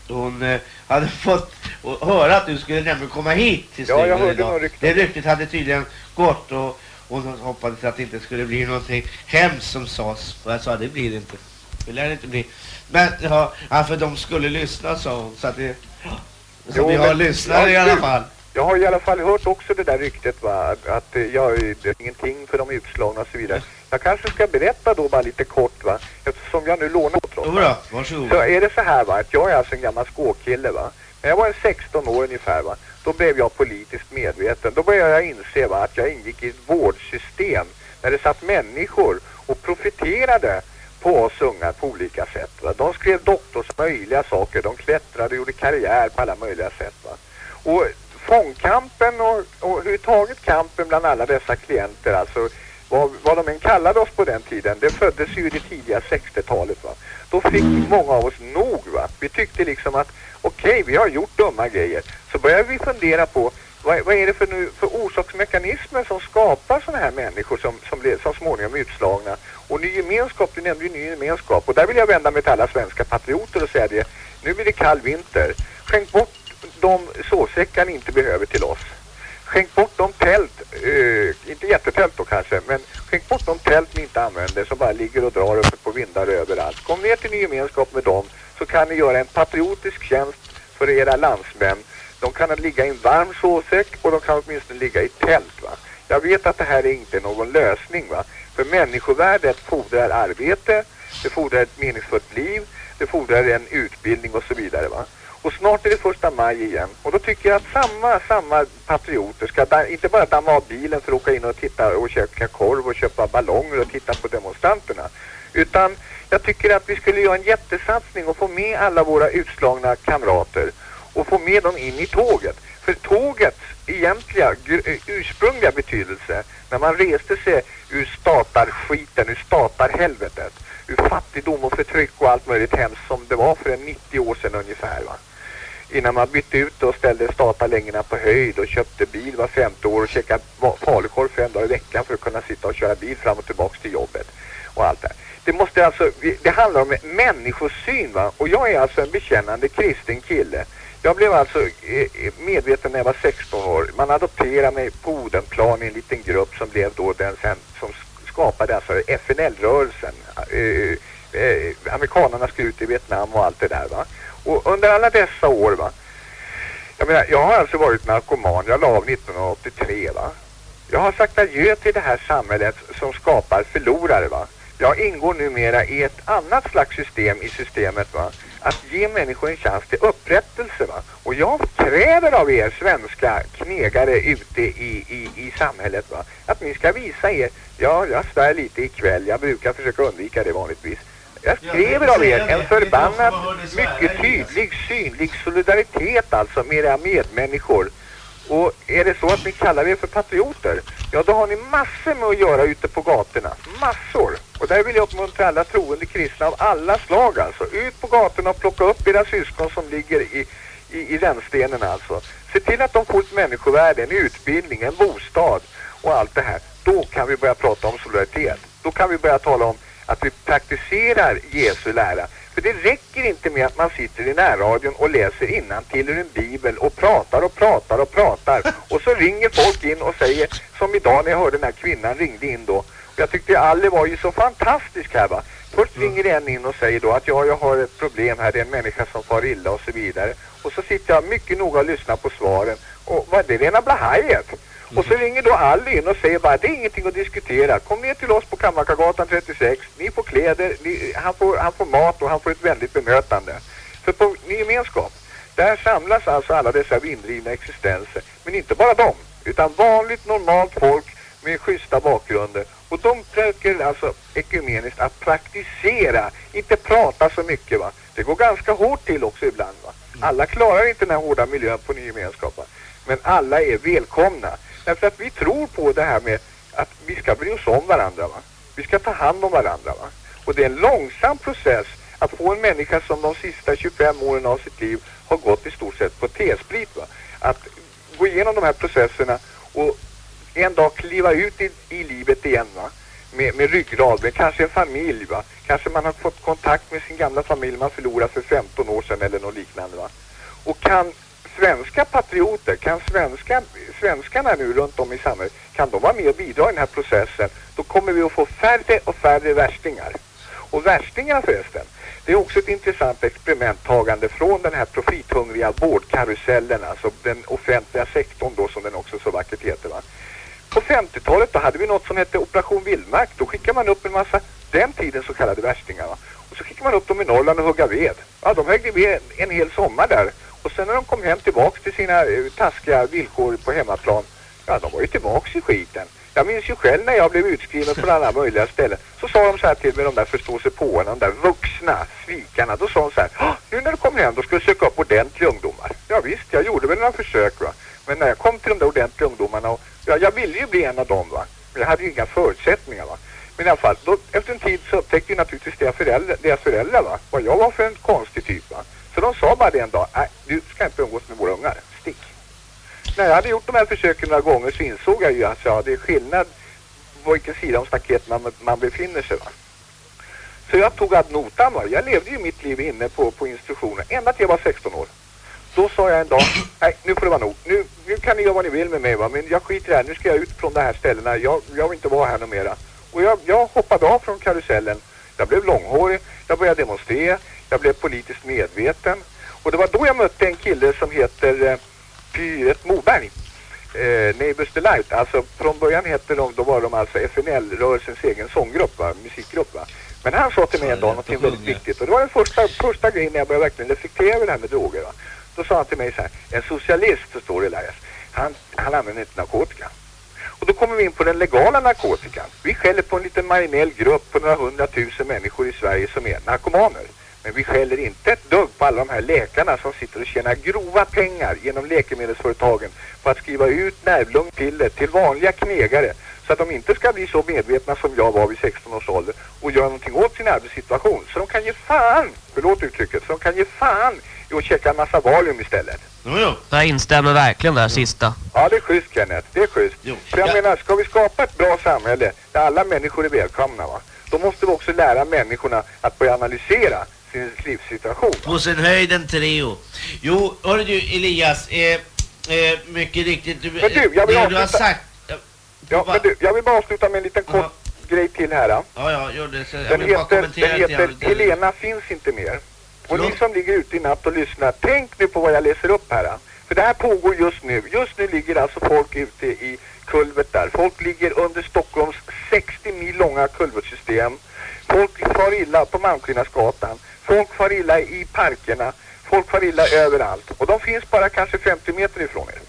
hon eh, hade fått höra att du skulle nämligen komma hit till Ja, jag studion hörde idag. något rykte. Det ryktet hade tydligen gått och och hon hoppades att det inte skulle bli någonting hemskt som sades. Och jag sa det blir det inte. Det lär det inte bli. Men ja, ja, för de skulle lyssna sa hon. Så att det, så Jo, vi har men- lyssnare i alla fall. Jag har i alla fall hört också det där ryktet va, att, att eh, jag är ingenting för de utslagna och så vidare. Jag kanske ska berätta då bara lite kort va, eftersom jag nu lånar åt Jo då, varsågod. Så är det så här va, att jag är alltså en gammal skåkille va. När jag var en 16 år ungefär va, då blev jag politiskt medveten. Då började jag inse va, att jag ingick i ett vårdsystem där det satt människor och profiterade på oss unga på olika sätt. Va? De skrev doktors möjliga saker, de klättrade och gjorde karriär på alla möjliga sätt. Va? Och fångkampen och, och överhuvudtaget kampen bland alla dessa klienter, alltså vad, vad de än kallade oss på den tiden, det föddes ju i det tidiga 60-talet va. Då fick många av oss nog va. Vi tyckte liksom att okej, vi har gjort dumma grejer. Så började vi fundera på vad, vad är det för, nu, för orsaksmekanismer som skapar sådana här människor som, som blir så småningom utslagna. Och ny gemenskap, du nämnde ju ny gemenskap. Och där vill jag vända mig till alla svenska patrioter och säga det. Nu blir det kall vinter. Skänk bort de sovsäckar ni inte behöver till oss. Skänk bort de tält, eh, inte jättetält då kanske, men skänk bort de tält ni inte använder som bara ligger och drar uppe på vindar överallt. Kom ner till ny gemenskap med dem så kan ni göra en patriotisk tjänst för era landsmän. De kan ligga i en varm sovsäck och de kan åtminstone ligga i tält va. Jag vet att det här är inte någon lösning va. För människovärdet fordrar arbete, det fordrar ett meningsfullt liv, det fordrar en utbildning och så vidare va. Och snart är det första maj igen. Och då tycker jag att samma, samma patrioter ska inte bara damma av bilen för att åka in och titta och köpa korv och köpa ballonger och titta på demonstranterna. Utan jag tycker att vi skulle göra en jättesatsning och få med alla våra utslagna kamrater och få med dem in i tåget. För tågets egentliga, eh, ursprungliga betydelse när man reste sig ur statarskiten, ur statarhelvetet, ur fattigdom och förtryck och allt möjligt hemskt som det var för en 90 år sedan ungefär va. Innan man bytte ut och ställde statarlängorna på höjd och köpte bil var femte år och käkade falukorv fem dagar i veckan för att kunna sitta och köra bil fram och tillbaks till jobbet och allt det här. Det måste alltså, det handlar om människosyn va. Och jag är alltså en bekännande kristen kille. Jag blev alltså eh, eh, medveten när jag var 16 år. Man adopterade mig på Odenplan i en liten grupp som blev då den sen, som skapade alltså FNL-rörelsen. Eh, eh, eh, amerikanerna skulle ut i Vietnam och allt det där va. Och under alla dessa år va. Jag menar, jag har alltså varit narkoman. Jag la av 1983 va. Jag har sagt adjö till det här samhället som skapar förlorare va. Jag ingår numera i ett annat slags system i systemet va. Att ge människor en chans till upprättelse va. Och jag kräver av er svenska knegare ute i, i, i samhället va. Att ni ska visa er, ja jag svär lite ikväll, jag brukar försöka undvika det vanligtvis. Jag kräver av er en förbannat mycket tydlig, synlig solidaritet alltså med era medmänniskor. Och är det så att ni kallar er för patrioter, ja då har ni massor med att göra ute på gatorna. Massor. Och där vill jag uppmuntra alla troende kristna av alla slag alltså. Ut på gatorna och plocka upp era syskon som ligger i, i, i rännstenen alltså. Se till att de får ett människovärde, en utbildning, en bostad och allt det här. Då kan vi börja prata om solidaritet. Då kan vi börja tala om att vi praktiserar Jesu lära. För det räcker inte med att man sitter i närradion och läser till ur en bibel och pratar och pratar och pratar. Och så ringer folk in och säger, som idag när jag hörde den här kvinnan ringde in då. Jag tyckte Ali var ju så fantastisk här va. Först ringer en in och säger då att ja, jag har ett problem här, det är en människa som far illa och så vidare. Och så sitter jag mycket noga och lyssnar på svaren. Och vad är det rena blahajet? Och så ringer då Ali in och säger bara det är ingenting att diskutera. Kom ner till oss på Kammarkagatan 36. Ni får kläder, ni, han, får, han får mat och han får ett väldigt bemötande. För på ny gemenskap, där samlas alltså alla dessa vinddrivna existenser. Men inte bara dem, utan vanligt normalt folk med schyssta bakgrunder. Och de försöker alltså ekumeniskt att praktisera, inte prata så mycket va. Det går ganska hårt till också ibland va. Alla klarar inte den här hårda miljön på ny gemenskap va. Men alla är välkomna. Därför att vi tror på det här med att vi ska bry oss om varandra va. Vi ska ta hand om varandra va. Och det är en långsam process att få en människa som de sista 25 åren av sitt liv har gått i stort sett på T-sprit va. Att gå igenom de här processerna och en dag kliva ut i, i livet igen va. Med, med ryggrad, med kanske en familj va. Kanske man har fått kontakt med sin gamla familj man förlorade för 15 år sedan eller något liknande va. Och kan svenska patrioter, kan svenska, svenskarna nu runt om i samhället, kan de vara med och bidra i den här processen, då kommer vi att få färre och färre värstingar. Och värstingar förresten, det är också ett intressant experimenttagande från den här profithungriga vårdkarusellen, alltså den offentliga sektorn då som den också så vackert heter va. På 50-talet då hade vi något som hette Operation Vildmark. Då skickade man upp en massa, den tiden så kallade värstingar va. Och så skickade man upp dem i Norrland och hugga ved. Ja, de högg ved en, hel sommar där. Och sen när de kom hem tillbaks till sina eh, taskiga villkor på hemmaplan, ja de var ju tillbaks i skiten. Jag minns ju själv när jag blev utskriven från alla möjliga ställen. Så sa de så här till mig, de där förståsigpåarna, de där vuxna svikarna. Då sa de så här, "Ah, nu när du kommer hem då ska du söka upp ordentliga ungdomar. Ja visst, jag gjorde väl några försök va. Men när jag kom till de där ordentliga ungdomarna och ja, jag ville ju bli en av dem va. Men jag hade ju inga förutsättningar va. Men i alla fall, då, efter en tid så upptäckte ju naturligtvis deras föräldrar, deras föräldrar va. Vad jag var för en konstig typ va. Så de sa bara det en dag, nej du ska inte umgås med våra ungar, stick. När jag hade gjort de här försöken några gånger så insåg jag ju att ja, det är skillnad på vilken sida om staketet man, man befinner sig va. Så jag tog ad notam va. Jag levde ju mitt liv inne på, på institutionen ända till jag var 16 år. Då sa jag en dag, nej nu får det vara nog. Nu, nu kan ni göra vad ni vill med mig va. Men jag skiter i det här. Nu ska jag ut från de här ställena. Jag, jag vill inte vara här något mera. Och jag, jag hoppade av från karusellen. Jag blev långhårig. Jag började demonstrera. Jag blev politiskt medveten. Och det var då jag mötte en kille som heter eh, Pyret Moberg. Eh, Neighbors Delight. Alltså från början hette de, då var de alltså FNL-rörelsens egen sånggrupp va, musikgrupp va. Men han sa till mig en dag någonting väldigt viktigt och det var den första, första grejen när jag började verkligen reflektera över det här med droger va. Då sa han till mig så här, en socialist förstår du Elias, han, han använder inte narkotika. Och då kommer vi in på den legala narkotikan. Vi skäller på en liten marginell grupp på några hundratusen människor i Sverige som är narkomaner. Men vi skäller inte ett dugg på alla de här läkarna som sitter och tjänar grova pengar genom läkemedelsföretagen på att skriva ut nervlungpiller till vanliga knegare så att de inte ska bli så medvetna som jag var vid 16 års ålder och göra någonting åt sin arbetssituation. Så de kan ge fan, förlåt uttrycket, så de kan ge fan i att checka en massa valium istället. Jo, jo. Jag instämmer verkligen där sista. Ja, det är schysst Kenneth, det är schysst. För jag menar, ska vi skapa ett bra samhälle där alla människor är välkomna va? Då måste vi också lära människorna att börja analysera sin livssituation. På sin höjd en trio. Jo, hörru du Elias, eh, eh, mycket riktigt. Du, Men du, jag vill det du har sagt. Ja, men du, jag vill bara avsluta med en liten kort grej till här. Då. Ja, ja, gör det. Så jag Den heter, den lite heter grann. Helena finns inte mer. Och ni som ligger ute i natt och lyssnar, tänk nu på vad jag läser upp här. då. För det här pågår just nu. Just nu ligger alltså folk ute i kulvert där. Folk ligger under Stockholms 60 mil långa kulvertsystem. Folk far illa på Malmskillnadsgatan. Folk far illa i parkerna. Folk far illa överallt. Och de finns bara kanske 50 meter ifrån er.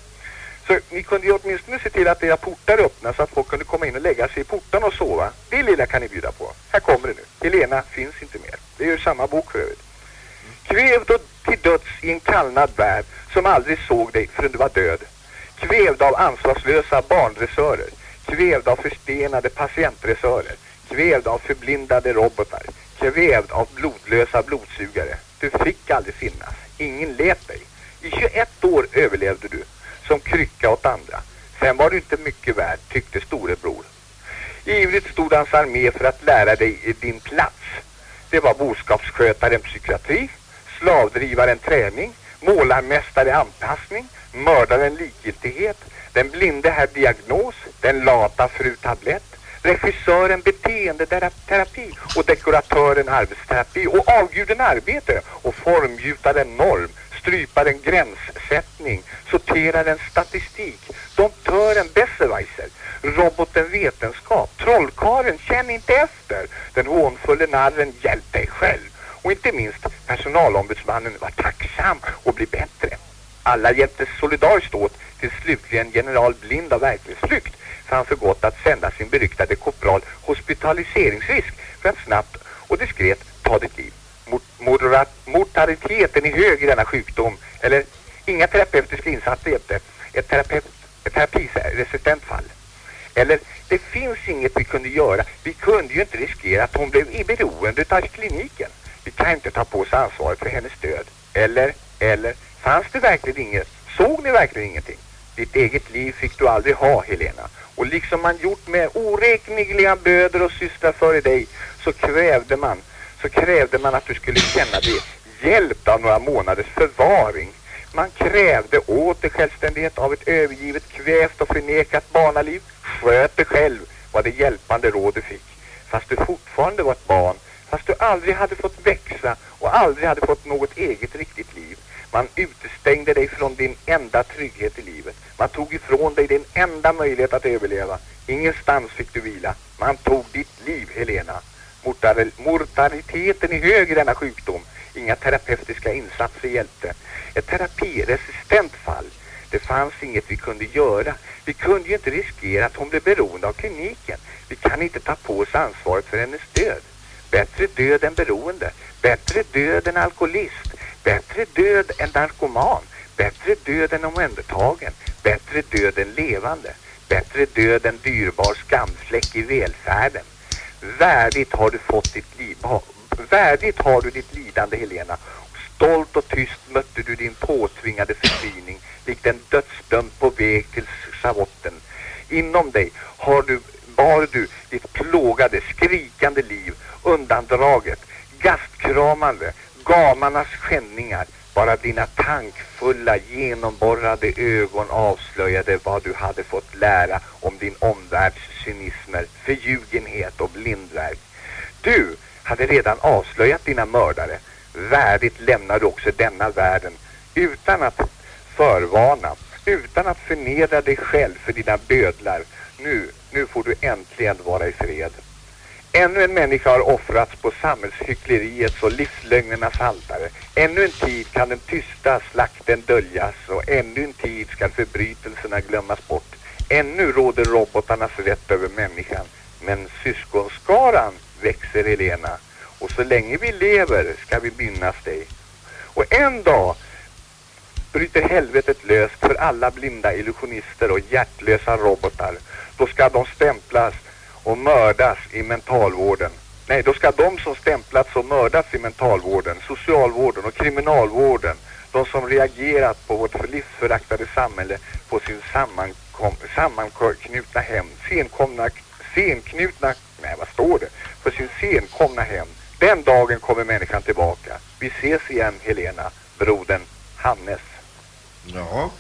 Så ni kunde ju åtminstone se till att era portar öppnas så att folk kunde komma in och lägga sig i portarna och sova. Det lilla kan ni bjuda på. Här kommer det nu. Helena finns inte mer. Det är ju samma bok för övrigt. Kvävd och till döds i en kallnad värld som aldrig såg dig förrän du var död. Kvävd av ansvarslösa barndressörer. Kvävd av förstenade patientdressörer. Kvävd av förblindade robotar. Kvävd av blodlösa blodsugare. Du fick aldrig finnas. Ingen lät dig. I 21 år överlevde du. Som krycka åt andra. Sen var du inte mycket värd, tyckte storebror. Ivrigt stod hans armé för att lära dig din plats. Det var boskapsskötaren psykiatri, slavdrivaren träning, målarmästare anpassning, mördaren likgiltighet, den blinde herr diagnos, den lata fru tablett, regissören beteendeterapi och dekoratören arbetsterapi och avguden arbete och formgjutaren norm, stryparen gränssättning, sorteraren statistik, domptören besserwisser, roboten vetenskap, trollkaren känn inte efter, den hånfulle narren hjälp dig själv. Och inte minst personalombudsmannen var tacksam och blev bättre. Alla hjälptes solidariskt åt till slutligen general blind av verklighetsflykt. Fann för gott att sända sin beryktade korpral hospitaliseringsrisk för att snabbt och diskret ta ditt liv. Mortaliteten är hög i denna sjukdom eller inga terapeutiska insatser hjälpte. Ett terapeut ett terapiresistent fall. Eller, det finns inget vi kunde göra. Vi kunde ju inte riskera att hon blev beroende av kliniken. Vi kan inte ta på oss ansvaret för hennes död. Eller, eller, fanns det verkligen inget? Såg ni verkligen ingenting? Ditt eget liv fick du aldrig ha, Helena. Och liksom man gjort med oräkneliga böder och systrar före dig så krävde man, så krävde man att du skulle känna dig hjälpt av några månaders förvaring. Man krävde åter självständighet av ett övergivet, kvävt och förnekat barnaliv. Sköt dig själv var det hjälpande råd du fick. Fast du fortfarande var ett barn, fast du aldrig hade fått växa och aldrig hade fått något eget riktigt liv. Man utestängde dig från din enda trygghet i livet. Man tog ifrån dig din enda möjlighet att överleva. Ingenstans fick du vila. Man tog ditt liv, Helena. Mortaliteten är hög i denna sjukdom. Inga terapeutiska insatser hjälpte. Ett terapiresistent fall. Det fanns inget vi kunde göra. Vi kunde ju inte riskera att hon blev beroende av kliniken. Vi kan inte ta på oss ansvaret för hennes död. Bättre död än beroende. Bättre död än alkoholist. Bättre död än narkoman. Bättre död än omhändertagen. Bättre död än levande. Bättre död än dyrbar skamfläck i välfärden. Värdigt har du fått ditt liv. Värdigt har du ditt lidande, Helena. Stolt och tyst mötte du din påtvingade förtvining likt en dödsdömd på väg till savotten. Inom dig har du, bar du ditt plågade, skrikande liv undandraget, gastkramande, gamarnas skändningar. Bara dina tankfulla, genomborrade ögon avslöjade vad du hade fått lära om din omvärlds cynismer, förljugenhet och blindverk. Du hade redan avslöjat dina mördare. Värdigt lämnar du också denna världen utan att förvarna, utan att förnedra dig själv för dina bödlar. Nu, nu får du äntligen vara i fred. Ännu en människa har offrats på samhällshyckleriets och livslögnernas altare. Ännu en tid kan den tysta slakten döljas och ännu en tid ska förbrytelserna glömmas bort. Ännu råder robotarnas rätt över människan. Men syskonskaran växer Helena och så länge vi lever ska vi minnas dig. Och en dag bryter helvetet löst för alla blinda illusionister och hjärtlösa robotar. Då ska de stämplas och mördas i mentalvården. Nej, då ska de som stämplats och mördats i mentalvården, socialvården och kriminalvården, de som reagerat på vårt livsföraktade samhälle på sin sammanknutna hem, senkomna, senknutna, nej vad står det, för sin senkomna hem. Den dagen kommer människan tillbaka. Vi ses igen Helena, brodern Hannes. Ja.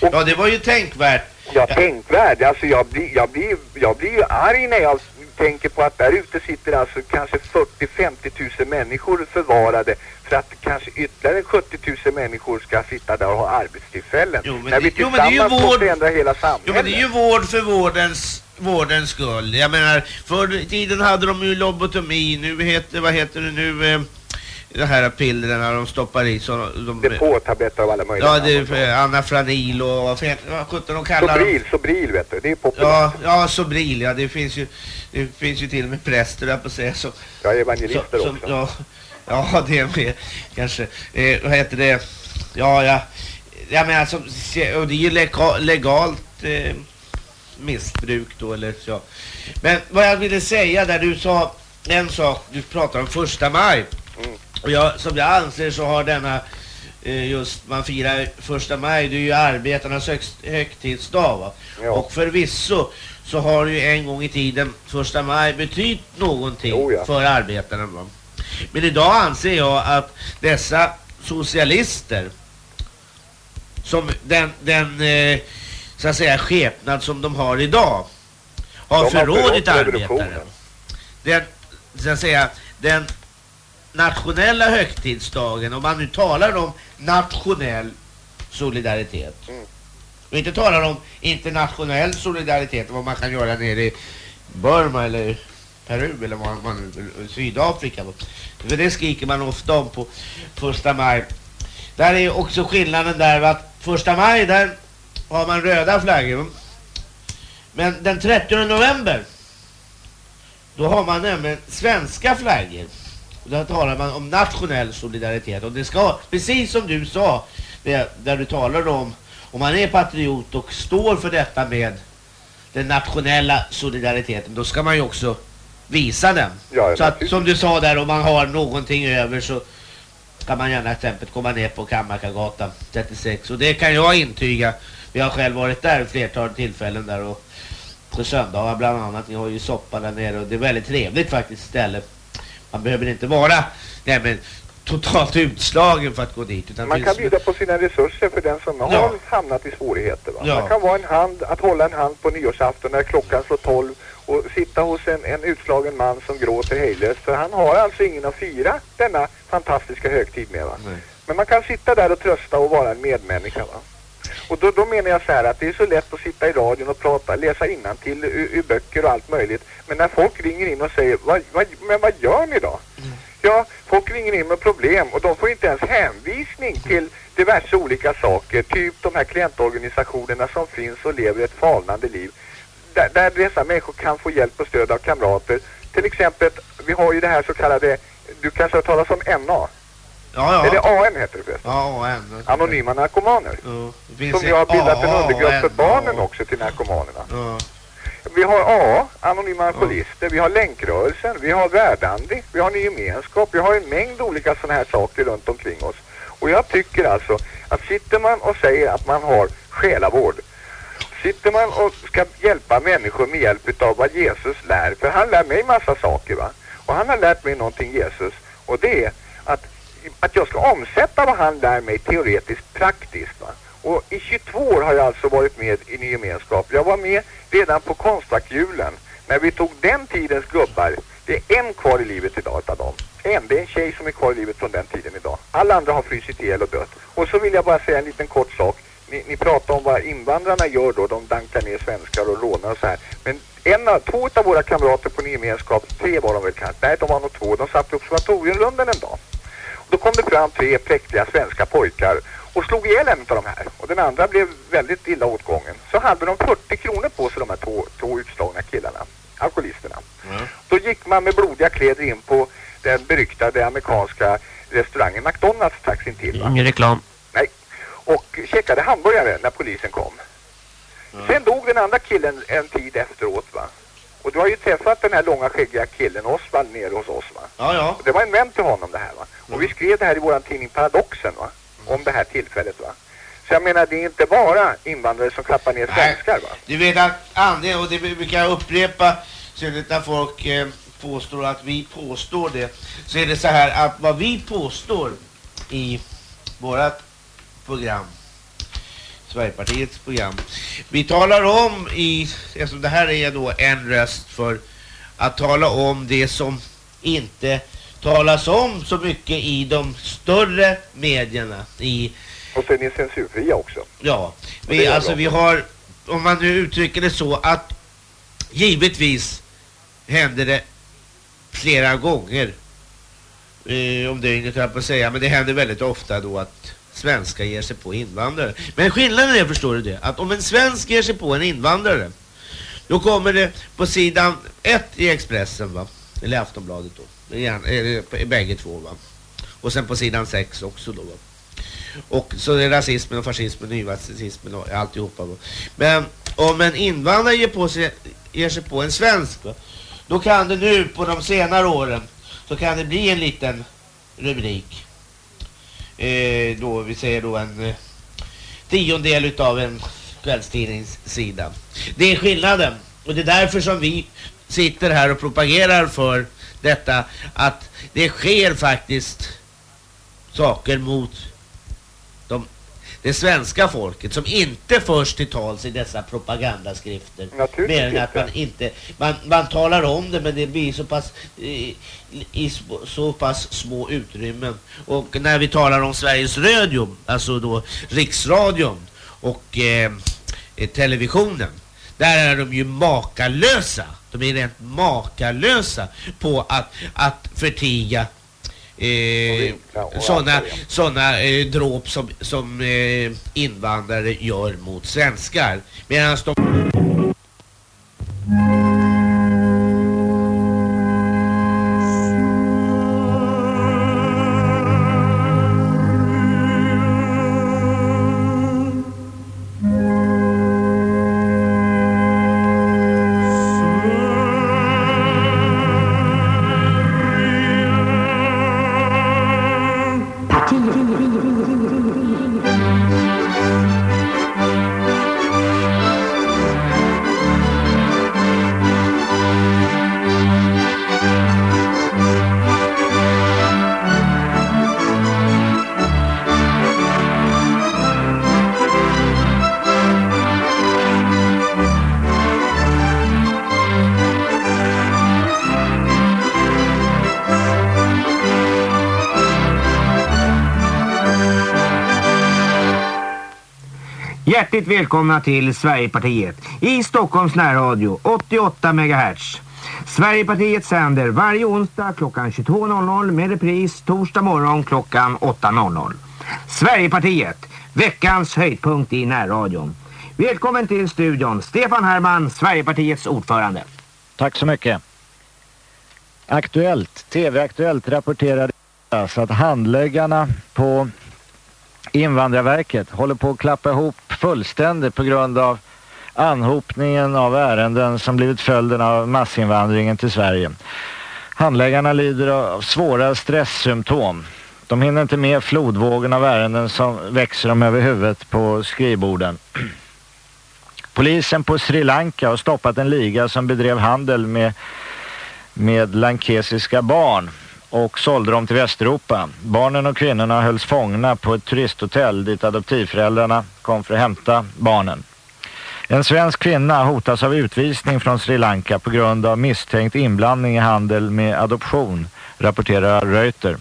Ja, det var ju tänkvärt. Ja, tänkvärd. Alltså jag blir, jag blir, jag blir ju arg när jag tänker på att där ute sitter alltså kanske 40-50 tusen människor förvarade för att kanske ytterligare 70 000 människor ska sitta där och ha arbetstillfällen. Jo, men när vi jo, men det är ju tillsammans vård- måste ändra hela samhället. Jo, men det är ju vård för vårdens, vårdens skull. Jag menar, förr i tiden hade de ju lobotomi. Nu heter, vad heter det nu? Eh, det här pillerna de stoppar i så de... Depåtabletter av alla möjliga Ja, det är Anafranil och vad sjutton de kallar Sobril, dem? Sobril vet du, det är populärt. Ja, ja, Sobril, ja. Det finns ju, det finns ju till och med präster där på att säga så. Ja, evangelister som, också. Ja, ja, det är med kanske. Eh, vad heter det? Ja, ja. Jag menar, som, och det är ju lega, legalt eh, missbruk då, eller så. Men vad jag ville säga där du sa en sak, du pratade om första maj. Och jag, som jag anser så har denna eh, just man firar första maj, det är ju arbetarnas högst, högtidsdag va? Ja. Och förvisso så har ju en gång i tiden första maj betytt någonting Jo, ja. för arbetarna va? Men idag anser jag att dessa socialister som den, den eh, så att säga skepnad som de har idag har De har förrådit revolutionen. Den, så att säga, den nationella högtidsdagen, om man nu talar om nationell solidaritet. Mm. Och inte talar om internationell solidaritet, vad man kan göra nere i Burma eller Peru eller vad man Sydafrika. För det skriker man ofta om på första maj. Där är också skillnaden där att första maj där har man röda flaggor. Men den 30 november då har man nämligen svenska flaggor. Och där talar man om nationell solidaritet. Och det ska, precis som du sa, det, där du talar om, om man är patriot och står för detta med den nationella solidariteten, då ska man ju också visa den. Ja, så att, som du sa där, om man har någonting över så kan man gärna exempelvis komma ner på Kammarkagatan 36. Och det kan jag intyga. Vi har själv varit där flertal tillfällen där och på söndagar bland annat. Ni har ju soppa där nere och det är väldigt trevligt faktiskt ställe. Man behöver inte vara nej, men, totalt utslagen för att gå dit. Utan Man kan bjuda på sina resurser för den som Ja. har hamnat i svårigheter. Ja. Man kan vara en hand, att hålla en hand på nyårsafton när klockan slår tolv och sitta hos en, en utslagen man som gråter hejlöst. För han har alltså ingen att fira denna fantastiska högtid med. Men man kan sitta där och trösta och vara en medmänniska. Va? Och då, då menar jag så här att det är så lätt att sitta i radion och prata, läsa innantill ur, ur böcker och allt möjligt. Men när folk ringer in och säger, vad, vad, men vad gör ni då? Ja, folk ringer in med problem och de får inte ens hänvisning till diverse olika saker. Typ de här klientorganisationerna som finns och lever ett falnande liv. Där, där dessa människor kan få hjälp och stöd av kamrater. Till exempel, vi har ju det här så kallade, du kanske har talat om NA? Ja, ja. Eller AN heter det förresten. Ja, AN. Anonyma narkomaner. Ja, Som ju har bildat en undergrupp för barnen också till narkomanerna. Ja. Vi har AA, Anonyma Alkoholister, vi har Länkrörelsen, vi har Verdandi, vi har Ny Gemenskap, vi har en mängd olika sådana här saker runt omkring oss. Och jag tycker alltså att sitter man och säger att man har själavård, sitter man och ska hjälpa människor med hjälp av vad Jesus lär, för han lär mig massa saker va, och han har lärt mig någonting Jesus, och det är att, att jag ska omsätta vad han lär mig teoretiskt praktiskt va. Och i 22 år har jag alltså varit med i Ny Gemenskap. Jag var med redan på konstfackjulen när vi tog den tidens gubbar. Det är en kvar i livet idag utav dem. En, det är en tjej som är kvar i livet från den tiden idag. Alla andra har frysit ihjäl och dött. Och så vill jag bara säga en liten kort sak. Ni, ni pratar om vad invandrarna gör då. De dankar ner svenskar och rånar och så här. Men en av, två av våra kamrater på Ny Gemenskap, tre var de väl kanske, nej de var nog två, de satt i observatoriumrunden en dag. Då kom det fram tre präktiga svenska pojkar och slog ihjäl en av de här. Och den andra blev väldigt illa åtgången. Så hade de 40 kronor på sig de här två, två utslagna killarna, alkoholisterna. Då gick man med blodiga kläder in på den beryktade amerikanska restaurangen McDonalds strax intill. Va? Ingen reklam. Nej. Och käkade hamburgare när polisen kom. Sen dog den andra killen en tid efteråt va. Och du har ju träffat den här långa skäggiga killen Osvald nere hos oss va. Ja, ja. Och det var en vän till honom det här va. Och vi skrev det här i våran tidning Paradoxen va. Om det här tillfället va. Så jag menar det är inte bara invandrare som klappar ner svenskar va. Du vet att anledningen, och det brukar jag upprepa, synnerhet när folk eh, påstår att vi påstår det, så är det så här att vad vi påstår i vårat program, Sverigepartiets program, vi talar om i, eftersom det här är då en röst för att tala om det som inte talas om så mycket i de större medierna, i Och sen är censurfria också. Ja, vi, alltså bra. vi har, om man nu uttrycker det så, att givetvis händer det flera gånger eh, om dygnet jag på att säga, men det händer väldigt ofta då att svenskar ger sig på invandrare. Men skillnaden är, förstår du det, att om en svensk ger sig på en invandrare, då kommer det på sidan ett i Expressen va, eller Aftonbladet då, igen, eller bägge två va, och sen på sidan sex också då va. Och så är rasismen och fascismen och nyfascismen och alltihopa. va. Men om en invandrare ger, på sig, ger sig på en svensk, va, då kan det nu på de senare åren så kan det bli en liten rubrik. Eh, då vi säger då en eh, tiondel utav en kvällstidningssida. Det är skillnaden. Och det är därför som vi sitter här och propagerar för detta att det sker faktiskt saker mot det svenska folket som inte förs till tals i dessa propagandaskrifter. Mer än att man inte, man, man talar om det men det blir så pass i, i så, pass små utrymmen. Och när vi talar om Sveriges Radio, alltså då Riksradion och eh, televisionen, där är de ju makalösa. De är rent makalösa på att, att förtiga eh, sådana såna, eh, dråp som, som eh, invandrare gör mot svenskar. Medan de... Hjärtligt välkomna till Sverigepartiet i Stockholms närradio 88 MHz. Sverigepartiet sänder varje onsdag klockan 22.00 med repris torsdag morgon klockan 8.00. Sverigepartiet, veckans höjdpunkt i närradion. Välkommen till studion, Stefan Herman, Sverigepartiets ordförande. Tack så mycket. Aktuellt, TV-aktuellt rapporterade att handläggarna på Invandrarverket håller på att klappa ihop fullständig på grund av anhopningen av ärenden som blivit följden av massinvandringen till Sverige. Handläggarna lider av svåra stresssymptom. De hinner inte med flodvågen av ärenden som växer dem över huvudet på skrivborden. Polisen på Sri Lanka har stoppat en liga som bedrev handel med, med lankesiska barn och sålde dem till Västeuropa. Barnen och kvinnorna hölls fångna på ett turisthotell dit adoptivföräldrarna kom för att hämta barnen. En svensk kvinna hotas av utvisning från Sri Lanka på grund av misstänkt inblandning i handel med adoption, rapporterar Reuter.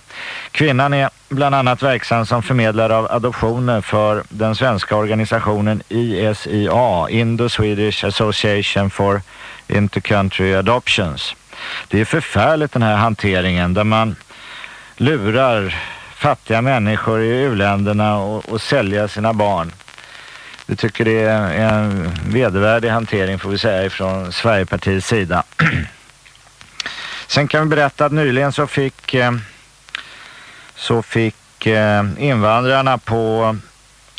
Kvinnan är bland annat verksam som förmedlare av adoptioner för den svenska organisationen ISIA, Indo-Swedish Association for Intercountry Adoptions. Det är förfärligt den här hanteringen där man lurar fattiga människor i uländerna och, och sälja sina barn. Vi tycker det är en vedervärdig hantering får vi säga ifrån Sverigepartiets sida. Sen kan vi berätta att nyligen så fick, eh, så fick eh, invandrarna på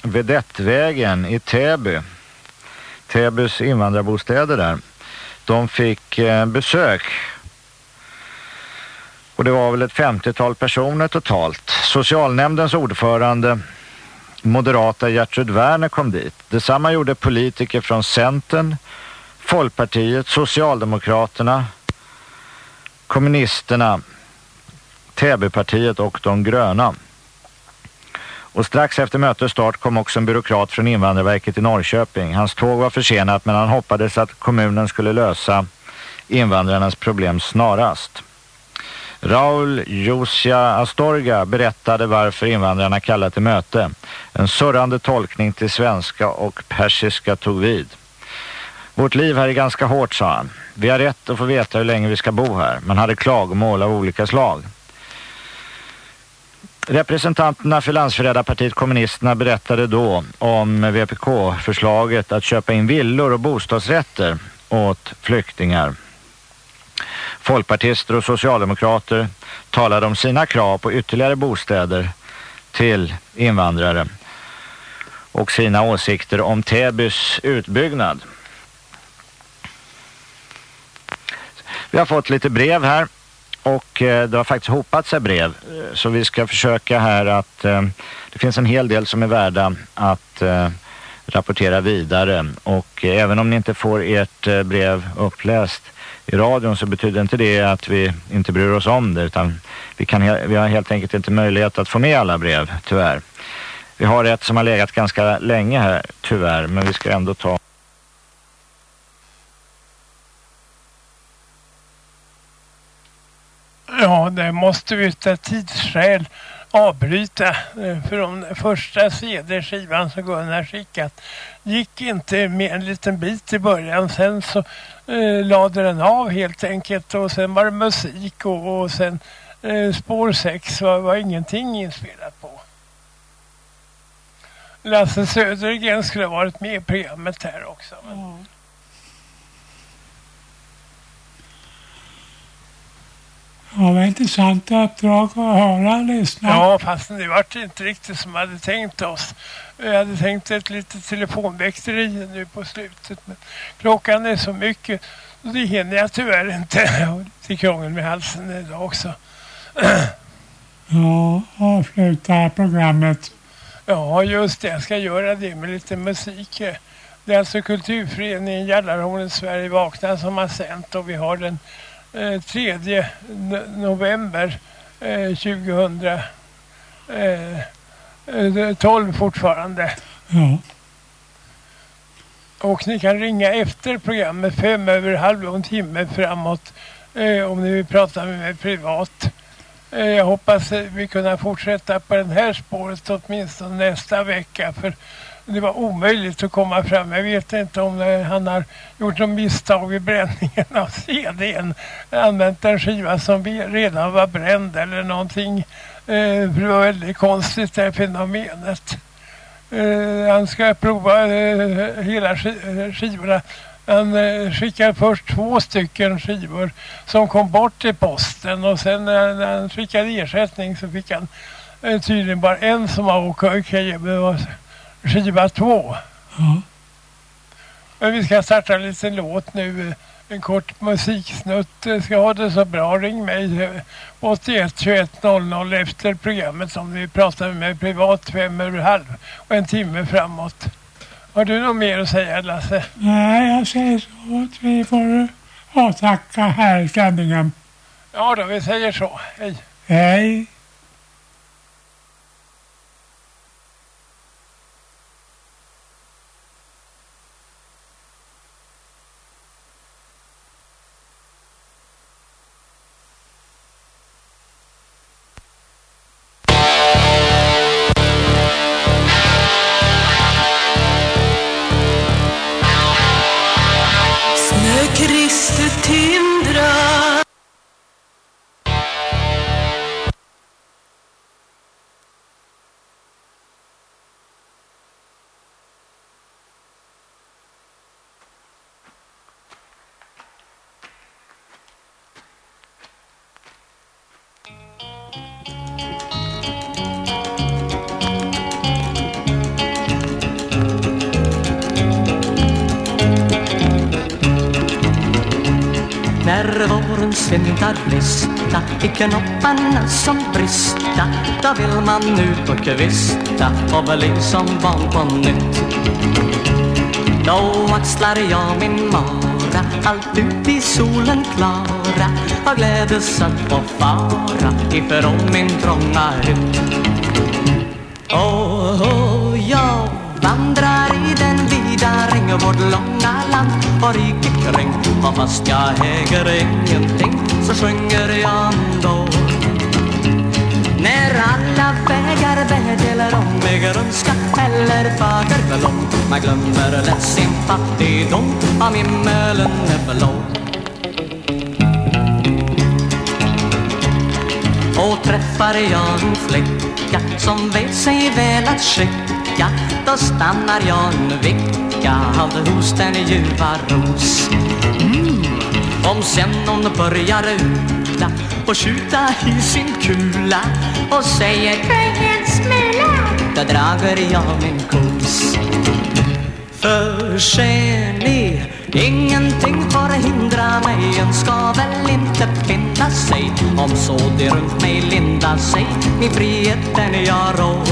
Vedettvägen i Täby, Täbys invandrarbostäder där, de fick eh, besök och det var väl ett 50-tal personer totalt. Socialnämndens ordförande moderata Gertrud Werner kom dit. Detsamma gjorde politiker från Centern, Folkpartiet, Socialdemokraterna, Kommunisterna, Täbypartiet och de gröna. Och strax efter mötets start kom också en byråkrat från Invandrarverket i Norrköping. Hans tåg var försenat men han hoppades att kommunen skulle lösa invandrarnas problem snarast. Raul Josia Astorga berättade varför invandrarna kallade till möte. En surrande tolkning till svenska och persiska tog vid. Vårt liv här är ganska hårt, sa han. Vi har rätt att få veta hur länge vi ska bo här. Man hade klagomål av olika slag. Representanterna för landsförrädarpartiet kommunisterna berättade då om VPK-förslaget att köpa in villor och bostadsrätter åt flyktingar. Folkpartister och socialdemokrater talade om sina krav på ytterligare bostäder till invandrare och sina åsikter om Täbys utbyggnad. Vi har fått lite brev här och eh, det har faktiskt hopat sig brev eh, så vi ska försöka här att eh, det finns en hel del som är värda att eh, rapportera vidare och eh, även om ni inte får ert eh, brev uppläst i radion så betyder inte det att vi inte bryr oss om det utan vi, kan, vi har helt enkelt inte möjlighet att få med alla brev, tyvärr. Vi har ett som har legat ganska länge här, tyvärr, men vi ska ändå ta Ja, det måste vi av tidsskäl avbryta. Eh, för första CD-skivan som Gunnar skickat gick inte med en liten bit i början. Sen så eh, lade den av helt enkelt och sen var det musik och, och sen eh, spår 6 var, var ingenting inspelat på. Lasse Södergren skulle ha varit med i programmet här också. Men... Mm. Ja, vad intressant uppdrag att höra och lyssna. Ja, fast det var inte riktigt som vi hade tänkt oss. Vi hade tänkt ett litet telefonväkteri nu på slutet. Men klockan är så mycket så det hinner jag tyvärr inte. Till krångel med halsen idag också. Ja, avsluta programmet. Ja, just det. Jag ska göra det med lite musik. Det är alltså Kulturföreningen Jallarhornet Sverige Vakna som har sänt och vi har den 3 eh, november 2012 eh, eh, fortfarande. Ja. Och ni kan ringa efter programmet fem över halv och en timme framåt om ni vill prata med mig privat. Jag hoppas vi kunna fortsätta på den här spåret åtminstone nästa vecka för det var omöjligt att komma fram. Jag vet inte om det, han har gjort något misstag vid bränningen av CDn. Använt en skiva som redan var bränd eller någonting. Eh, det var väldigt konstigt det här fenomenet. Eh, han ska prova eh, hela sk- eh, skivorna. Han eh, skickade först två stycken skivor som kom bort i posten och sen när, när han skickade ersättning så fick han eh, tydligen bara en som var okej, okay, skiva två. Ja. Men vi ska starta en liten låt nu. En kort musiksnutt. Ska ha det så bra. Ring mig eh, 81 21 00 efter programmet som vi pratar med privat fem över halv och en timme framåt. Har du något mer att säga Lasse? Nej, jag säger så att vi får avtacka här sändningen. Ja då, vi säger så. Hej. Hej. Man och kvista och bli som barn på nytt. Då axlar jag min mara allt ut i solen klara. Och glädes att få fara ifrån min trånga hytt Åh, oh, jag vandrar i den vida ring vårt långa land. Och riket kring och fast jag äger ingenting så sjunger jag ändå alla vägar bär om. Mig grönska eller fager blom Man glömmer lätt sin fattigdom om himmelen är blå Och träffar jag en flicka som vet sig väl att skicka Då stannar jag en vecka av hos den ljuva ros. Mm. Om sen hon börjar uta och skjuta i sin kula Och säger Träng en smula. Då drager jag min kos. För ser ni, ingenting får hindra mig. En ska väl inte finna sig. Om så det runt mig linda sig Min frihet den jag rår.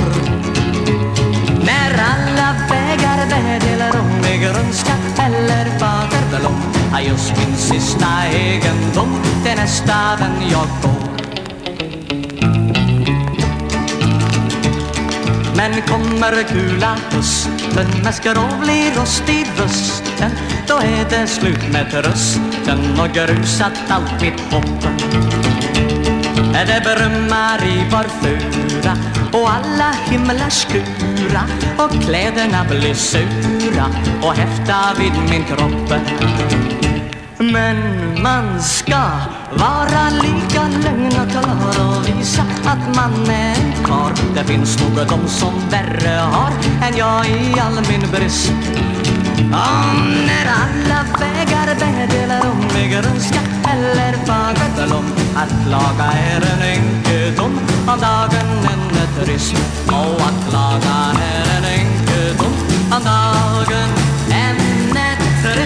När alla vägar bär om mig grönska eller fader Har just min sista egendom till nästa vän jag går Men kommer kula hösten med skrovlig rost i rösten. Då är det slut med trösten och grusat allt mitt hopp. Det brummar i var fura och alla himlar skura Och kläderna blir sura och häfta vid min kropp. Men man ska vara lika lugn och klar och visa att man är en karl Det finns nog de som värre har än jag i all min brist. Om när alla vägar bär om mig grönska eller fagerblom Att klaga är en ynkedom aan dagen en het er is al wat klagen en een enkele aan dagen en het er